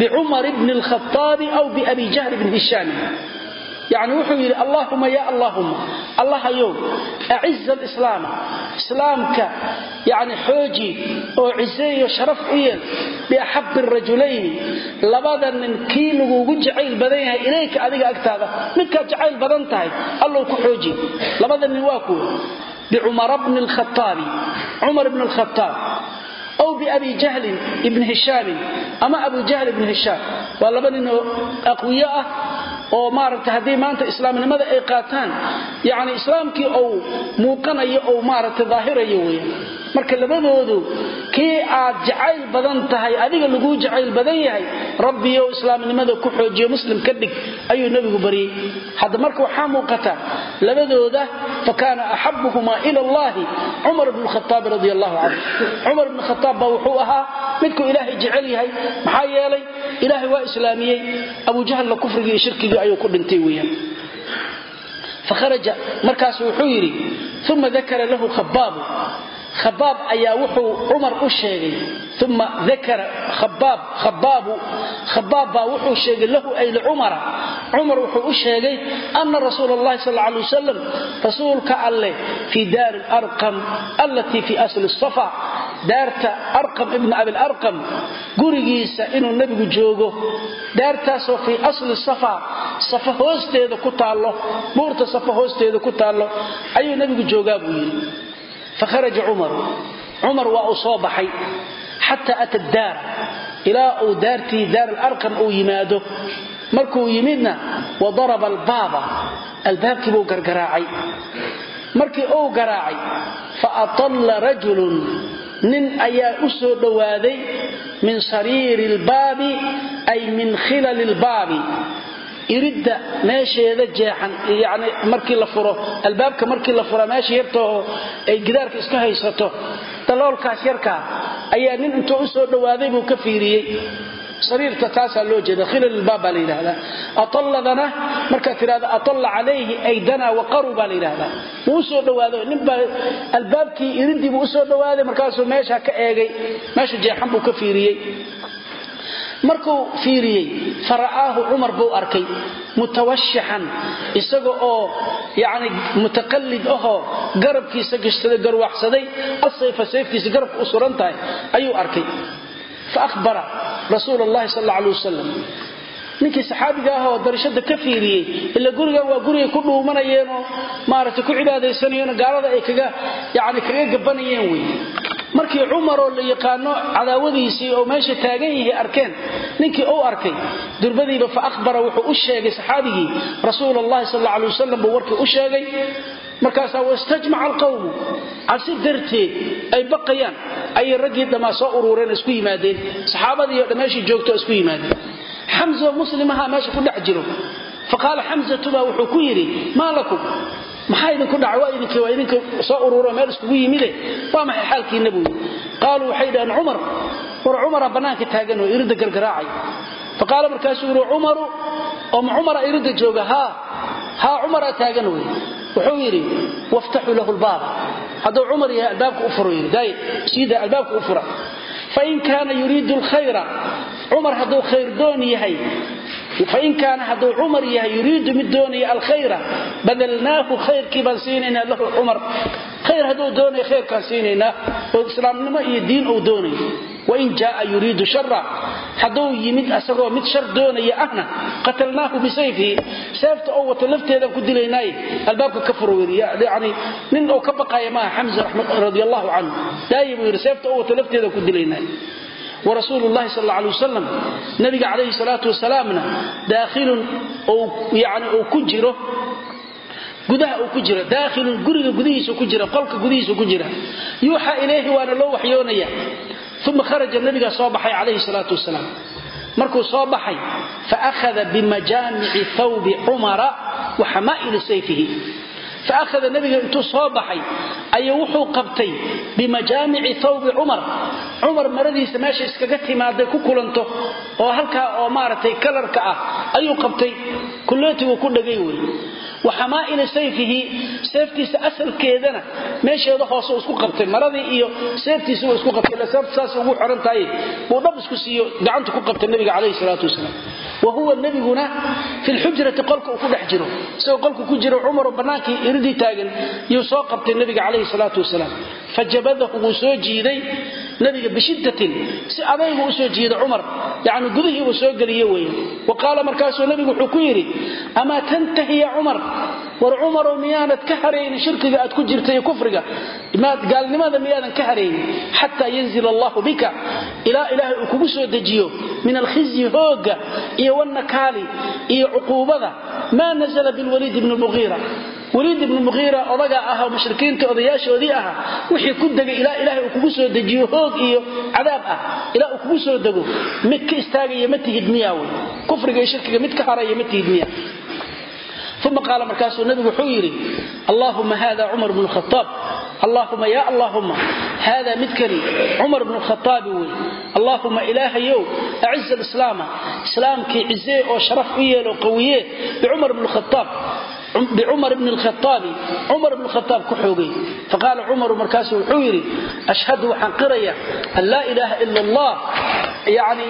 bicumar bni alkhataabi aw biabi jahl yani wuxuu yidhi allahuma ya allahuma allahayow aciza alislaama islaamka yani xooji oo ciseeyo sharaf u yeel biaxabi rajulayni labada nin kii laguugu jacayl badan yahay ilayka adiga agtaada midkaad jacayl badan tahay allow ku xooji. Labada nin waa kuwa bicumara bni lkhataabi cumar bni lkhataab aw biabi jahlin ibni hishaamin ama abu oo maaragta haddii maanta islaamnimada ay qaataan yacni islaamkii ou muuqanayo ou maaragta daahirayo weya marka labadoodu kii aad jacayl badan tahay adiga laguu jacayl badan yahay rabbiyow islaamnimada ku xoojiyo muslim ka dhig ayuu nebigu baryey hadda marka waxaa muuqata labadooda fa kaana axabuhumaa ila allahi cumar bnu radi allahu canhu. Cumar bnu khaaab baa wuxuu ahaa midkuu ilaahay jecel yahay. Maxaa yeelay ilaahay waa islaamiyey. Abu jahlna kufrigii iyo shirkigii ayuu ku dhintay weyaan fakharaja markaasu wuxuu yidhi uma dakara lahu khabaabu khabaab ayaa wuxuu cumar u sheegay. Uma dakara khabaab khabaabu khabaab baa wuxuu sheegay lahu ay licumara cumar wuxuu u sheegay ana rasuula allahi sal lla alay wasalam rasuulka alleh fii daari alarqam allatii fii asli safa daarta arqam ibna abilarqam gurigiisa inuu nebigu joogo. Daartaasoo fii asli safa safa hoosteeda ku taallo buurta safa hoosteeda ku taallo ayuu nebigu joogaa buu yidhi. Fakharaja cumaru cumar. Waa uu soo baxay. Xataa ata daar ilaa uu daartii daar alarqam uu yimaado. Markuu yimidna wa daraba albaaba. Albaabkii buu gargaraacay. Markii uu garaacay fa atalla rajulun nin ayaa u soo dhowaaday min sariiri lbaabi ay min khilali lbaabi iridda meesheeda jeexan yani markii la furo albaabka markii la fura meesha yartaoo ay gidaarka iska haysato daloolkaas yarkaa ayaa nin intuu u soo dhowaaday buu ka fiiriyey sariirta taasaa loo jeeda khilalilbaab baa la yidhahdaa atalladana markaad tidhahda atalla calayhi aydana waqaru baa la yidhahdaa wuu u soo dhowaado ninbaa albaabkii iridii buu u soo dhowaaday markaasuu meesha ka eegay. Meesha jeexan buu ka fiiriyey. Markuu fiiriyey fara'aahu cumar buu arkay mutawashixan isaga oo yani mutaqallid ahoo garabkiisa gashsaday garwaxsaday asayfa sayftiisa garabka u suran tahay ayuu arkay fa ahbara rasuul allahi sal alla alay wasalam ninkii saxaabiga ah oo darashada ka fiiriyey ila gurigan waa gurigay ku dhuumanayeenoo maaragtay ku cibaadaysanayeenoo gaalada ay yani kaga gabanayeen wey markii cumaroo la yaqaano cadaawadiisii oo meesha taagan yahay arkeen ninkii uu arkay durbadiiba fa ahbara wuxuu u sheegay saxaabigii rasuul allahi sal alla alay wasalam buu warkii u sheegay markaasaa wastajmaca alqawmu cabsi darteed ay baqayaan ayay raggii dhammaa soo uruureen isku yimaadeen saxaabadiiyo dhammeeshii joogto isku yimaadeen. Xamza muslimaha meesha ku dhex jiro. Faqaala xamzatu baa wuxuu ku yidhi maa lakum? Maxaa idinku dhaca waa idinka waa idinka soo uruuro meel iskugu yimide? Waa maxay xaalkiina buu qaaluu waxay dhaheen cumar war cumara bannaanka taagan oo irida gargaraacay faqaala markaasuu yidhi cumaru oo ma cumara irida jooga haa haa cumaraa taagan wey wuxuu yidhi waftaxuu lahu lbaaba hadduu cumar yahay albaabka u furo yidhi daay siida albaabka u fura fain kaana yuriidu lkhayra cumar hadduu khayr doon yahay fain kaana hadduu cumar yahay yuriidu mid doonaya alkhayra badalnaahu khayrkii baan siinaynaa lahu cumar khayr hadduu doonaya khayrkaan siinaynaa oo islaamnimo iyo diin uu doonayo wain jaaa yuriidu shara hadduu yimid asagoo mid shar doonaya ahna qatalnaahu bisayfihi seefta oo wata lafteedaan ku dilaynaaye albaabka ka furo yani nin uu ka baqaya maaha xamza radi canhu daaye buu yidhi oo wata lafteedaan ku dilaynaaye warasuulu llahi sal alla alay wasalam nabiga calayhi salaatu wasalaamna daakhilun yani uu ku jiro gudaha uu ku jiro daakhilun guriga gudihiisu ku jira qolka gudihiisu ku jira. Yuuxa ilayhi waana loo waxyoonaya uma kharaja nabigaa soo baxay calayhi salaatu wasalaam. Markuu soo baxay faakhada bimajaamici thawbi cumara wa xamaa'ili sayfihi. Faakhada nabiga intuu soo baxay ayuu wuxuu qabtay bimajaamici thawbi cumar cumar maradiisa meesha iskaga timaaday ku kulanto oo halkaa oo maaragtay kalarka ah ayuu qabtay. Kulleetiguu ku dhagay wey wa xamaa'ili sayfihi seeftiisa asalkeedana meesheeda hoose isku qabtay maradii iyo seeftiisa uu isku qabtay seefta saas ugu xiran tahay buu dhab isku siiyo gacanta ku qabtay nabiga calayhi salaatu wasalaam. Wa huwa nabiguna fi lxujrati qolka uu ku dhex jiro. Isagoo qolka ku jiro cumaroo bannaankii iridii taagan yuu soo qabtay nabiga calayhi salaatu wasalaam. Fajabadahu wuu soo jiiday nabiga bishiddatin si adaygu u soo jiida cumar. Yani gudihii uu war cumarow miyaanad ka haraynin shirkiga aad ku jirta iyo kufriga? Gaalnimada miyaadan ka haraynin? Xataa yanzil allahu bika. Ilaa ilaahay uu kugu soo dejiyo min alkhizyi hoogga iyo wanakaali iyo cuquubada. Maa nazla bilwaliid ibni muhiira waliid ibnu muhiira odaga ah oo mushrikiinta odayaashoodii ahaa wixii ku degay ilaa ilaahay uu kugu soo dejiyo hoog iyo cadaab ah. Ilaa uu kugu soo dego mid ka istaagaya ma tihid miya wey kufriga iyo shirkiga mid ka haraya ma tihid miya uma qaala markaasuu nabigu wuxuu yidhi allaahuma hada cumar bnu khaaab allaahuma ya allaahuma hada midkani cumar bnu khaaabi wey allaahuma ilaahayow aciz alislaama islaamkii cizee oo sharaf u yeelo qawiye bicumar bni khaaab bcumar bni lkhaaabi cumar bn khaaab ku xoogay. Faqaala cumaru markaasu wuxuu yidhi ashhadu waxaan qiraya an laa ilaaha ila allah yani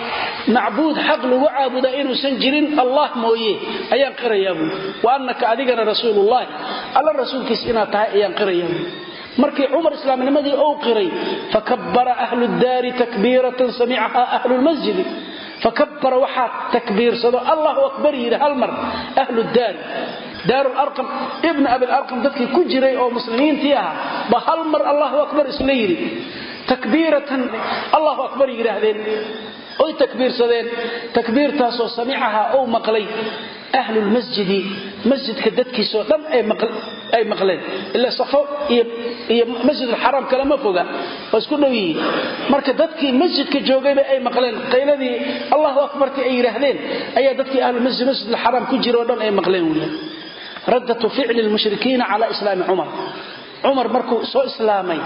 macbuud xaq lagu caabudaa inuusan jirin allah mooye ayaan qirayaa buui wa annaka adigana rasuulullahi alla rasuulkiis inaad tahay ayaan qiraya buui markii cumar islaamnimadii ou qiray fakabara ahlu daari takbiiratan samicaha ahlu lmasjidi fakabara waxaa takbiirsado allahu akbar yidhi hal mar ahlu daari daarularqam ibna abilarqam dadkii ku jiray oo muslimiintii ahaa ba hal mar allahu akbar isla yidhi takbiiratan allahu akbar yidhaahdeen. Oy takbiirsadeen takbiirtaasoo samicaha ou maqlay ahlulmasjidi masjidka dadkiisoo dhan ay maqleen ila safo iyo masjidulxaraam kalama foga. Waa isku dhow yihiin. Marka dadkii masjidka joogayba ay maqleen qayladii allahu akbartii ay yidhaahdeen ayaa dadkii ahlulmasjid masjidulxaraam ku jiro o dhan ay maqleen wya raddatu ficli lmushrikiina cala islaami cumar cumar markuu soo islaamay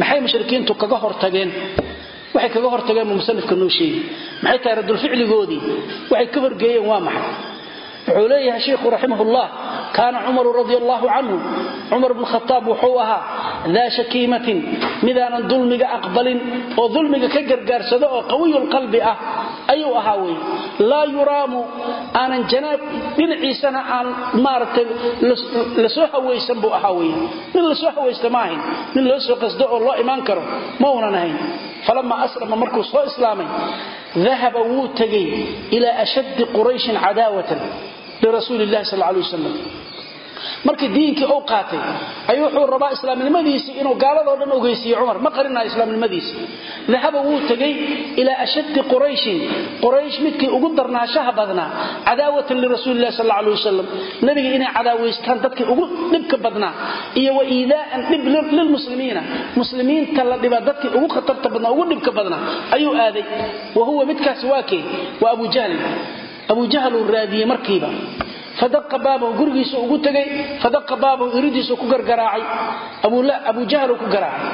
maxay mushrikiintu kaga hortageen? Waxay kaga hortageen buu musanifka noo sheegi maxay tahay raddulficligoodii waxay ka horgeeyeen waa maxay wuxuu leeyahay sheikhu raximahullah kaana cumaru radia allahu canhu cumar bnu khataab wuxuu ahaa daa shakiimatin midaanan dulmiga aqbalin oo dulmiga ka gargaarsado oo qawiyulqalbi ah ayuu ahaa wey laa yuraamu aanan janaab dhinaciisana aan maaragtay la soo hawaysan buu ahaa wey nin la soo hawaysta ma ahayn loo soo qasdo oo loo imaan karo ma unan ahayn. Falamaa aslama markuu soo islaamay dahaba wuu tegay ilaa ashaddi qurayshin cadaawatan lirasuuli illahi sal alay wasalam markii diinkii uu qaatay ayuu wuxuu rabaa islaamnimadiisii inuu gaaladoo dhan ogeysiiyo cumar. Ma qarinayo islaamnimadiisi. Dahaba wuu tegey ilaa ashaddi qurayshin. Quraysh midkii ugu darnaashaha badnaa cadaawatan lirasuulilahi sal alla alay wasalam nabiga inay cadaawaystaan dadkii ugu dhibka badnaa iyo wa iidaa'an dhib lilmuslimiina muslimiinta la dhiba dadkii ugu khatarta badnaa ugu dhibka badnaa ayuu aaday. Wa huwa midkaasi waa kee? Waa abu jahlin abu jahluu raadiyey markiiba. Fadaqa baabahu gurigiisu ugu tegay fadaqa baabahu iridiisu ku gargaraacay abu jahl ku garaacay.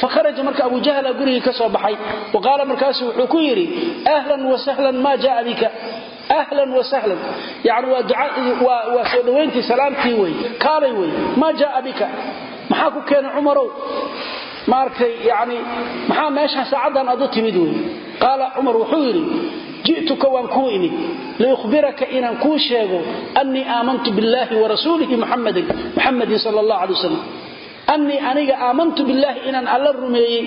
Fakharaja marka abu jahla gurigii ka soo baxay wa qaala markaasu wuxuu ku yidhi ahlan wasahlan maa jaa bika. Ahlan wasahlan yani waa soo dhowayntii salaamtii wey kaalay wey maa jaaa bika? Maxaa ku keenay cumarow? Maaragtay yani maxaa meeshaan saacaddan aad timid wey qaala cumar wuxuu yidhi ji'tuka waan kuu imid liukhbiraka inaan kuu sheego annii aamantu billaahi warasuulihi muxamadin sal allah alay wasalam annii aniga aamantu billaahi inaan alla rumeeyey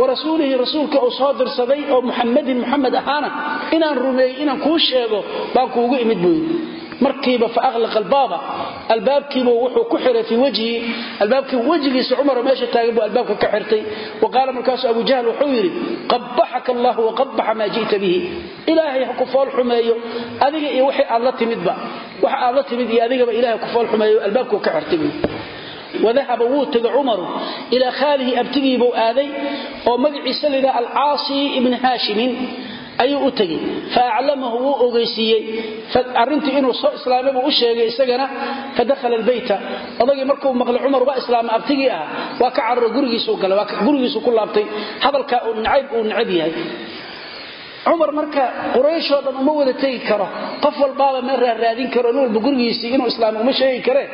warasuulihi rasuulka uu soo dirsaday oo muxamadin muxamed ahaana inaan rumeeyey inaan kuu sheego baan kuugu imid buu yidhi. Markiiba faaqlaqa albaaba albaabkiibu wuxuu ku xiray fii wajhi albaabkii wejigiisa cumaro meesha taagan buu albaabka ka xirtay. Wa qabbaxaka allahu waqabbaxa maa ji'ta bihi. Ilaahay ha ku fool xumeeyo adiga iyo wixii aad la timidba. Wax aad la timid iyo adigaba ilahay ku fool xumeeyo albaabkuu ka xirtay wadahaba wuu tegay cumaru ilaa oo magaciisa layidhaha alcaasi ibni ayuu u tegey. Fa aclamahu wuu ogeysiiyey. Arintii inuu soo islaamay buu u sheegay isagana fadakhala albayta. Odagii markuu maqlay cumar waa islaama abtigii ah waa ka cararo gurigiisuu galay gurigiisuu ku laabtay. Hadalkaa uu nacayb uu necab yahay cumar marka qurayshoo dhan uma wada tegi karo qof walbaaba ma raaraadin karo nin walba inuu islaamay uma sheegi karee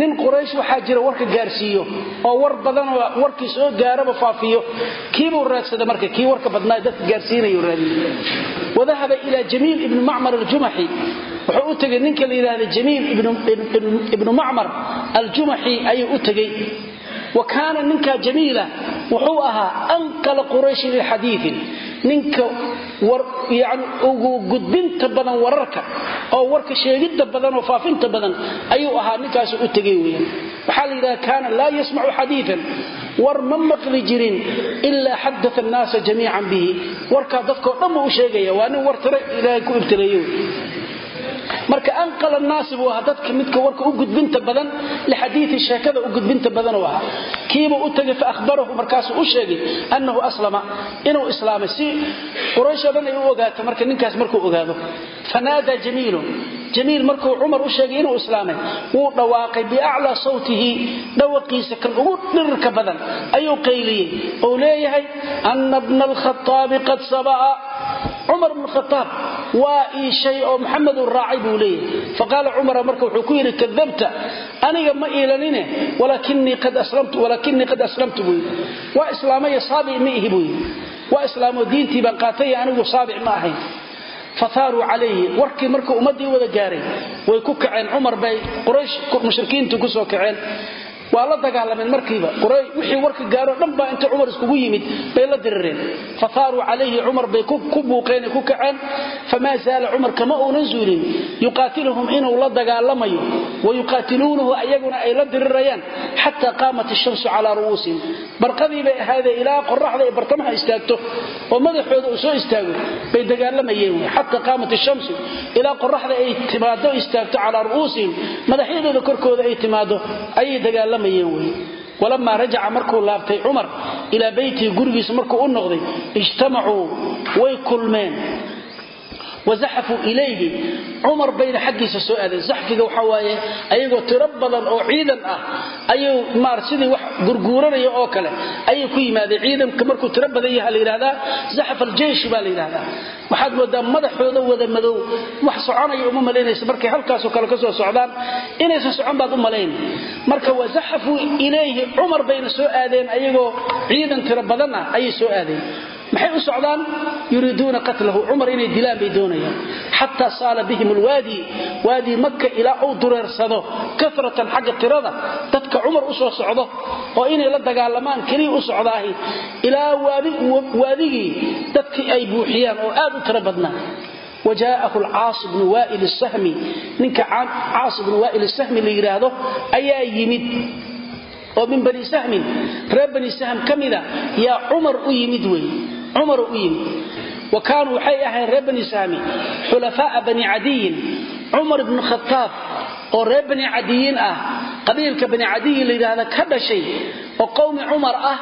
nin quraysh waxaa jira warka gaarsiiyo oo war badanoo warkii soo gaaraba faafiyo. Kiibuu raadsada marka kii warka badnaa dadka gaarsiinayu raadiye wadahaba ilaa jamiil ibni macmar aljumaxi wuxuu u tegay ninka la yidhaahda jamiil ibnu macmar aljumaxi ayuu u tegey. Wa kaana ninkaa jamiila wuxuu ahaa anqala qurayshin lixadiiin ninka yani ugu gudbinta badan wararka oo warka sheegidda badan oo faafinta badan ayuu ahaa ninkaasu u tegay weyaan waxaa la yidhaha kaana laa yasmacu xadiian war ma maqli jirin ilaa xadaa annaasa jamiican bihi. Warkaa dadkao dhan buu u sheegaya waa nin war tire ilaahay ku ibtileeyo marka anqala naasi buu ahaa dadka midka warka u gudbinta badan lixadiii sheekada u gudbinta badan u ahaa kiibuu u tegay faahbarahu markaasuu u sheegay annahu aslama inuu islaamay si qurayshoo dhan ay u ogaato marka ninkaas markuu ogaado. Fanaadaa jamiilu jamiil markuu cumar u sheegay inuu islaamay wuu dhawaaqay biaclaa sawtihi dhawaqiisa kan ugu dhirirka badan ayuu qayliyey. Ou leeyahay ana bna alkhaaabi qad saba'a. Cumar bn khaaab waa iishay oo maxameduu raacay buu leeyahay. Faqaala cumara marka wuxuu ku yidhi kadabta aniga ma iilanine walaakinii qad aslamtu buu yidhi. Waa islaamaya saabic ma ihi buu yidhi. Waa islaamoo diintii baan qaatay anigu saabic ma ahayn fahaaruu calayhi warkii markuu ummaddii wada gaaray way ku kaceen cumar bay quraysh mushrikiintu ku soo kaceen waa la dagaalameen markiiba. Wixii warka gaaroo dhan baa inta cumar iskugu yimid bay la dirireen fahaaruu calayhi cumar bay ku buuqeen ku kaceen. Famaa zaala cumar kama uunan zuulin. Yuqaatiluhum inuu la dagaalamayo wayuqaatiluunahu ayaguna ay la dirirayaan. Xataa qaamat ishamsu calaa ru'uusihim barqadii bay ahaydee ilaa qoraxda ay bartamaha istaagto oo madaxooda uu soo istaago bay dagaalamayeen xataa qaamat ishamsu ilaa qoraxda ay timaado istaagto calaa ru'uusihim madaxyadooda korkooda ay timaado ayay dagaalamayeen walamaa rajaca markuu laabtay cumar ilaa beytihi gurigiisa markuu u noqday ijtamacuu way kulmeen wazaxafuu ilayhi cumar bayna xaggiisa soo aadeen zaxfiga waxaa waaye ayagoo tiro badan oo ciidan ah ayuu maar sidii wax gurguuranaya oo kale ayay ku yimaadeen ciidanka markuu tiro badan yaha la yidhahdaa zaxaf aljeyshi baa la yidhahdaa waxaad moodaa madaxooda wada madow wax soconaya uma malaynaysa markay halkaasoo kale ka soo socdaan inaysan socon baad u malayn marka wazaxafuu ilayhi cumar bayna soo aadeen ayagoo ciidan tiro badan ah ayay soo aadeen maxay u socdaan? Yuriiduuna qatlahu cumar inay dilaan bay doonayaan. Xataa saala bihim alwaadi waadii maka ilaa uu dureersado karatan xagga tirada dadka cumar u soo socdo oo inay la dagaalamaan keliya u socdaahi. Ilaa waadigii dadkii ay buuxiyaan oo aad u tiro badnaan wajaaءahu alcaas bnu waa'il sahmi ninka caas bnu waa'il sahmi la yidhaahdo ayaa yimid. Oo min bani sahmin reer bani sahm ka mida yaa cumar u yimid wey cumar u yimid wa kaanuu waxay ahayn reer bani sahmi xulafaa'a bani cadiyin cumar ibnu khataab oo reer bani cadiyiin ah qabiilka bani cadiyin la yidhaahda ka dhashay oo qowmi cumar ah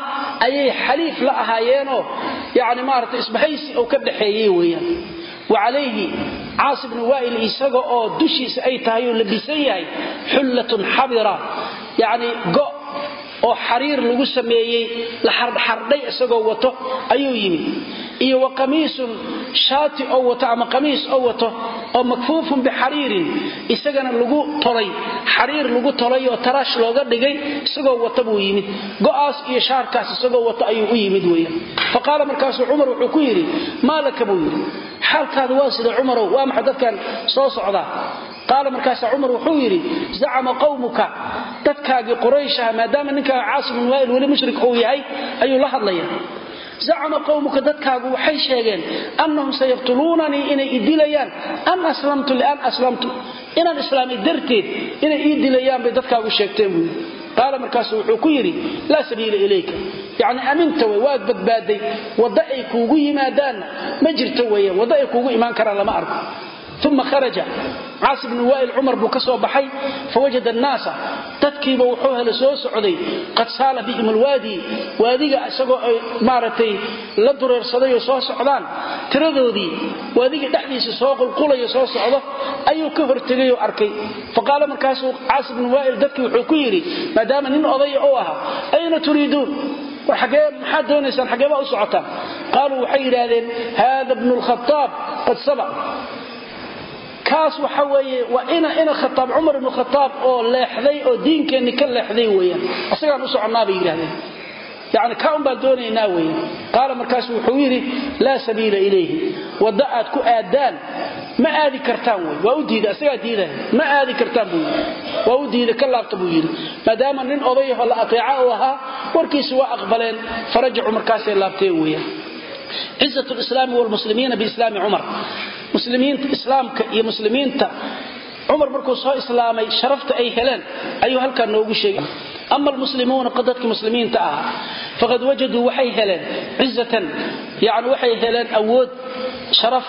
ayay xaliif la ahaayeenoo yani maarata isbahaysi oo ka dhaxeeyey weeyaan. Wa calayhi caas ibnu waa'il isaga oo dushiisa ay tahay oo labisan yahay xullatun xabira yacni go' oo xariir lagu sameeyey la xardhay isagoo wato ayuu yimid. Iyo wa qamiisun shaati oo wato ama qamiis oo wato oo makfuufun bixariirin isagana lagu tolay. Xariir lagu tolay oo taraash looga dhigay isagoo wata buu yimid. Go'aas iyo shaarkaas isagoo wato ayuu u yimid weeyaan. Fa qaala markaasuu cumar wuxuu ku yidhi maa laka? buu yidhi. Xaalkaada waa sida cumarow waa maxa dadkan soo socdaa qaala markaasa cumar wuxuu yidhi zacama qawmuka dadkaagii qurayshaha maadaama ninkaa caasim bin waa'il weli mushrik uu yahay ayuu la hadlaya zacama qowmuka dadkaagu waxay sheegeen annahum sayaqtuluunanii inay i dilayaan. An aslamtu lian aslamtu inaan islaamay darteed inay ii dilayaan bay dadkaagu sheegteen buu yidhi. Qaala markaasu wuxuu ku yidhi laa sabiila ilayka. Yacni aminta wey waad badbaaday wadda ay kuugu uma kharaja caas bnu waa'il cumar buu ka soo baxay fawajada annaasa dadkiiba wuxuu hele soo socday qad saala bihim alwaadi waadiga isagoo ay maaragtay la dureersaday oo soo socdaan tiradoodii waadiga dhexdiisa soo qulqulayo soo socdo ayuu ka hortegay oo arkay faqaala markaasuu caas bnu waa'il dadkii wuxuu ku yidhi maadaama nin odaya u ahaa ayna turiiduun war xagee maxaad doonaysaan xagee baa u socotaan qaaluu waxay yidhaahdeen haada bnu lkhataab qad sabaq kaas waxa weeye waa ina ina khataab cumar ibnu khataab oo leexday oo diinkeenni ka leexday weeyaan. Asagaan u soconnaa bay yidhahdeen yacni ka un baan doonaynaa weeyaan. Qaala markaasu wuxuu yidhi laa sabiila ilayhi. Wadda aad ku aadaan ma aadi kartaan wey waa u diiday asagaa diidaya ma aadi kartaan buu yidhi. Waa u diiday ka laabta buu yidhi. Maadaama nin odayaho la ateeca u ahaa warkiisi waa aqbaleen. Farajacu markaasay laabteen weeyaan. Cizat lislaami wlmuslimiina biislaami cumar muslimiinta islaamka iyo muslimiinta cumar markuu soo islaamay sharafta ay heleen ayuu halkaa noogu sheegay. Ama almuslimuuna dadkii muslimiinta ahaa faqad wajaduu waxay heleen cizatan yani waxay heleen awood sharaf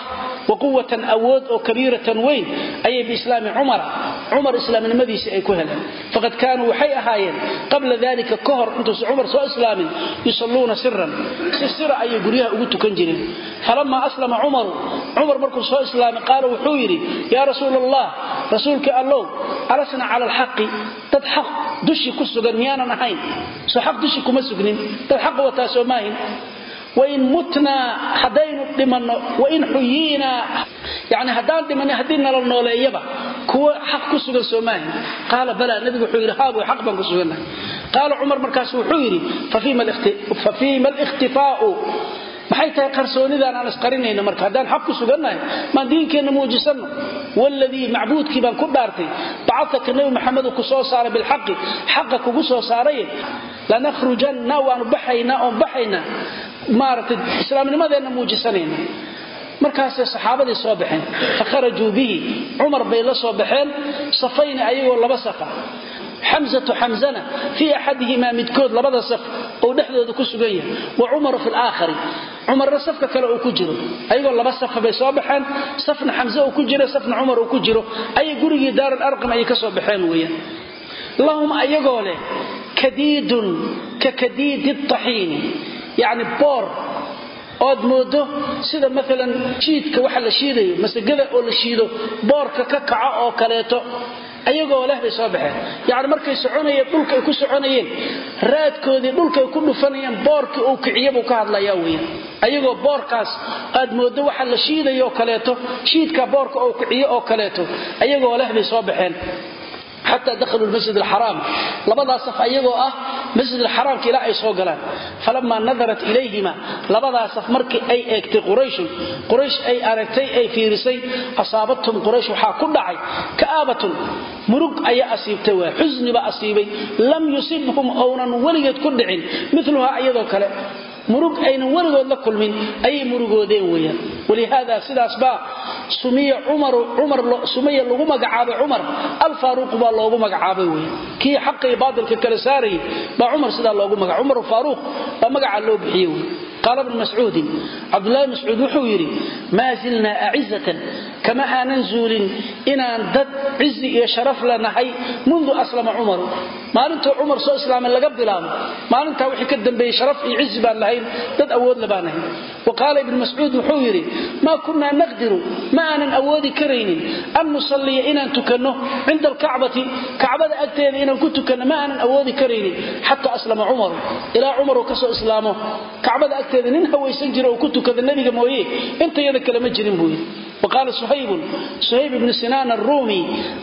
wa quwatan awood oo kabiiratan weyn ayay biislaami cumara cumar islaamnimadiisii ay ku heleen. Faqad kaanuu waxay ahaayeen qabla dalika ka hor intuusa cumar soo islaamin yusalluuna siran si sira ayay guryaha ugu tukan jireen. Falamaa aslama cumaru cumar markuu soo islaamay qaala wuxuu yidhi rasuulkii allow alasna cala alxaqi dad xaq dushi ku sugan miyaanan ahayn. Soo xaq dushi kuma sugnin dad xaqa wataa soo maahin. Wain mutnaa haddaynu dhimanno wain xuyiinaa yani haddaan dhimanno haddii nala nooleeyaba kuwa xaq ku sugan soo maahin. Qaala balaa nabigu wuxuu yidhi xaq baan ku sugannahay. Markaas wuxuu yidhi fa fiima alikhtifaa'u maxay tahay qarsoonidaan aan isqarinayno marka? Haddaan xaq ku sugannahay maan diinkeenna muujisanno. Waladii macbuudkii baan ku dhaartay bacataka nebi maxamedu ku soo saaray bilxaqi xaqa kugu soo saaraye lanakhrujanna waanu baxaynaa oon baxaynaa. Maaragtay islaamnimadeenna muujisanayna markaasay saxaabadii soo baxeen fa kharajuu bihi. Cumar bay la soo baxeen safayni ayagoo laba safa xamzatu xamzana fii axadihimaa midkood labada saf ou dhexdooda ku sugan yahay. Wa cumaru fi laakhari cumarna safka kale uu ku jiro. Ayagoo laba safa bay soo baxeen safna xamze uu ku jiro safna cumar uu ku jiro. Ayay gurigii daarul arqam ayay ka soo baxeen weeyaan. Lahum ayagoo leh kadiidun ka kadiidi taxiini yacni boor ood moodo sida maalan shiidka waxa la shiidayo masagada oo la shiido boorka ka kaco oo kaleeto ayagoo leh bay soo baxeen. Yacni markay soconayeen dhulka ay ku soconayeen raadkoodii dhulka ay ku dhufanayeen boorkii uu kiciye buu ka hadlayaa weeyaan ayagoo boorkaas aad moodo waxa la shiidayo kaleeto shiidka boorka uu kiciye oo kaleeto ayagoo leh bay soo baxeen xataa dahaluu masjid alxaraam labadaa saf ayagoo ah masjid alxaraamka ilaa ay soo galaan. Falamaa nadarat ilayhima labadaa saf markii ay eegtay qurayshun quraysh ay aragtay ay fiirisay asaabathum quraysh waxaa ku dhacay ka'aabatun murug ayaa asiibtay waa xusniba asiibay. Lam yusibhum ounan weligeed ku dhicin miluhaa iyadoo kale murug aynan weligood la kulmin ayay murugoodeen weyaan walihaada sidaas baa sumiya lagu magacaabay cumar alfaaruuq baa loogu magacaabay wey kii xaqa iyo baatilka kala saarayay baa cumar sidaa loogu maga cumar faaruuq baa magacaa loo bixiye wey qaala bnu mascuudin cabdulahi mascuud wuxuu yidhi maa zilnaa acizatan kama aanan zuulin inaan dad cizi iyo sharaf lanahay mundu aslama cumaru maalintuu cumar soo islaamay laga bilaabo maalintaa wixii ka dambeeyey sharaf iyo cizi baan lahayn dad awoodla baan ahayn wa qaala ibnu mascuud wuxuu yidhi maa kunnaa naqdiru ma aanan awoodi karaynin an nusalliya inaan tukanno cinda alkacbati kacbada agteeda inaan ku tukanno ma aanan awoodi karaynin xataa aslama cumaru ilaa cumaruu ka soo islaamo kacbada agteeda nin hawaysan jira oo ku tukada nebiga mooye intayada kale ma jirin buu yidhi. Waqaala suhaybun suhayb ibnu sinaan aruumi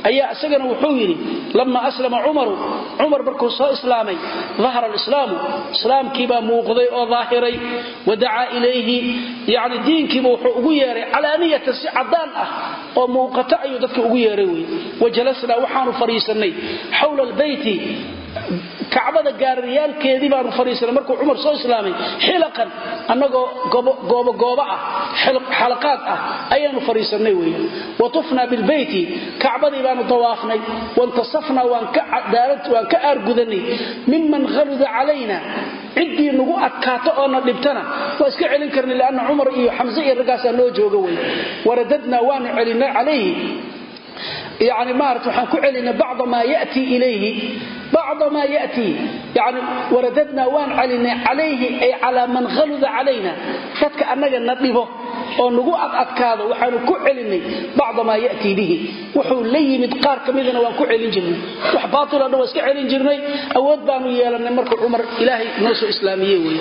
ayaa isagana wuxuu yidhi lama aslama cumaru cumar markuu soo islaamay dahara alislaamu islaamkiibaa muuqday oo daahiray wadacaa ilayhi yani diinkiiba wuxuu ugu yeeray calaaniyatan si cadaan ah oo muuqato ayuu dadka ugu yeeray wey wajalasnaa waxaanu fadhiisannay xawla albeyti kacbada gaariyaalkeedii baanu fadhiisanay markuu cumar soo islaamay xilaqan annagoo goobogoobo ah xalaqaad ah ayaanu fadhiisannay weya watufnaa bilbeyti kacbadii baanu dawaafnay wantasafnaa waan ka aargudanay miman haluda calayna ciddii nagu adkaato oo na dhibtana waa iska celin karnay lianna cumar iyo xamse iyo raggaasaa noo jooga wey waradadnaa waanu celinay calayhi yani maarata waxaan ku celinay bacda maa yatii ilayhi bacda maa yatii. Yani waradadnaa waan celinay calayhi ay calaa man haluda calayna. Dadka annaga na dhibo oo nagu adadkaado waxaanu ku celinay bacda maa yatii bihi. Wuxuu la yimid qaar ka midana waan ku celin jirnay. Wax baailo dhan waa iska celin jirnay. Awood baanu yeelanay markuu cumar ilaahay noo soo islaamiye wey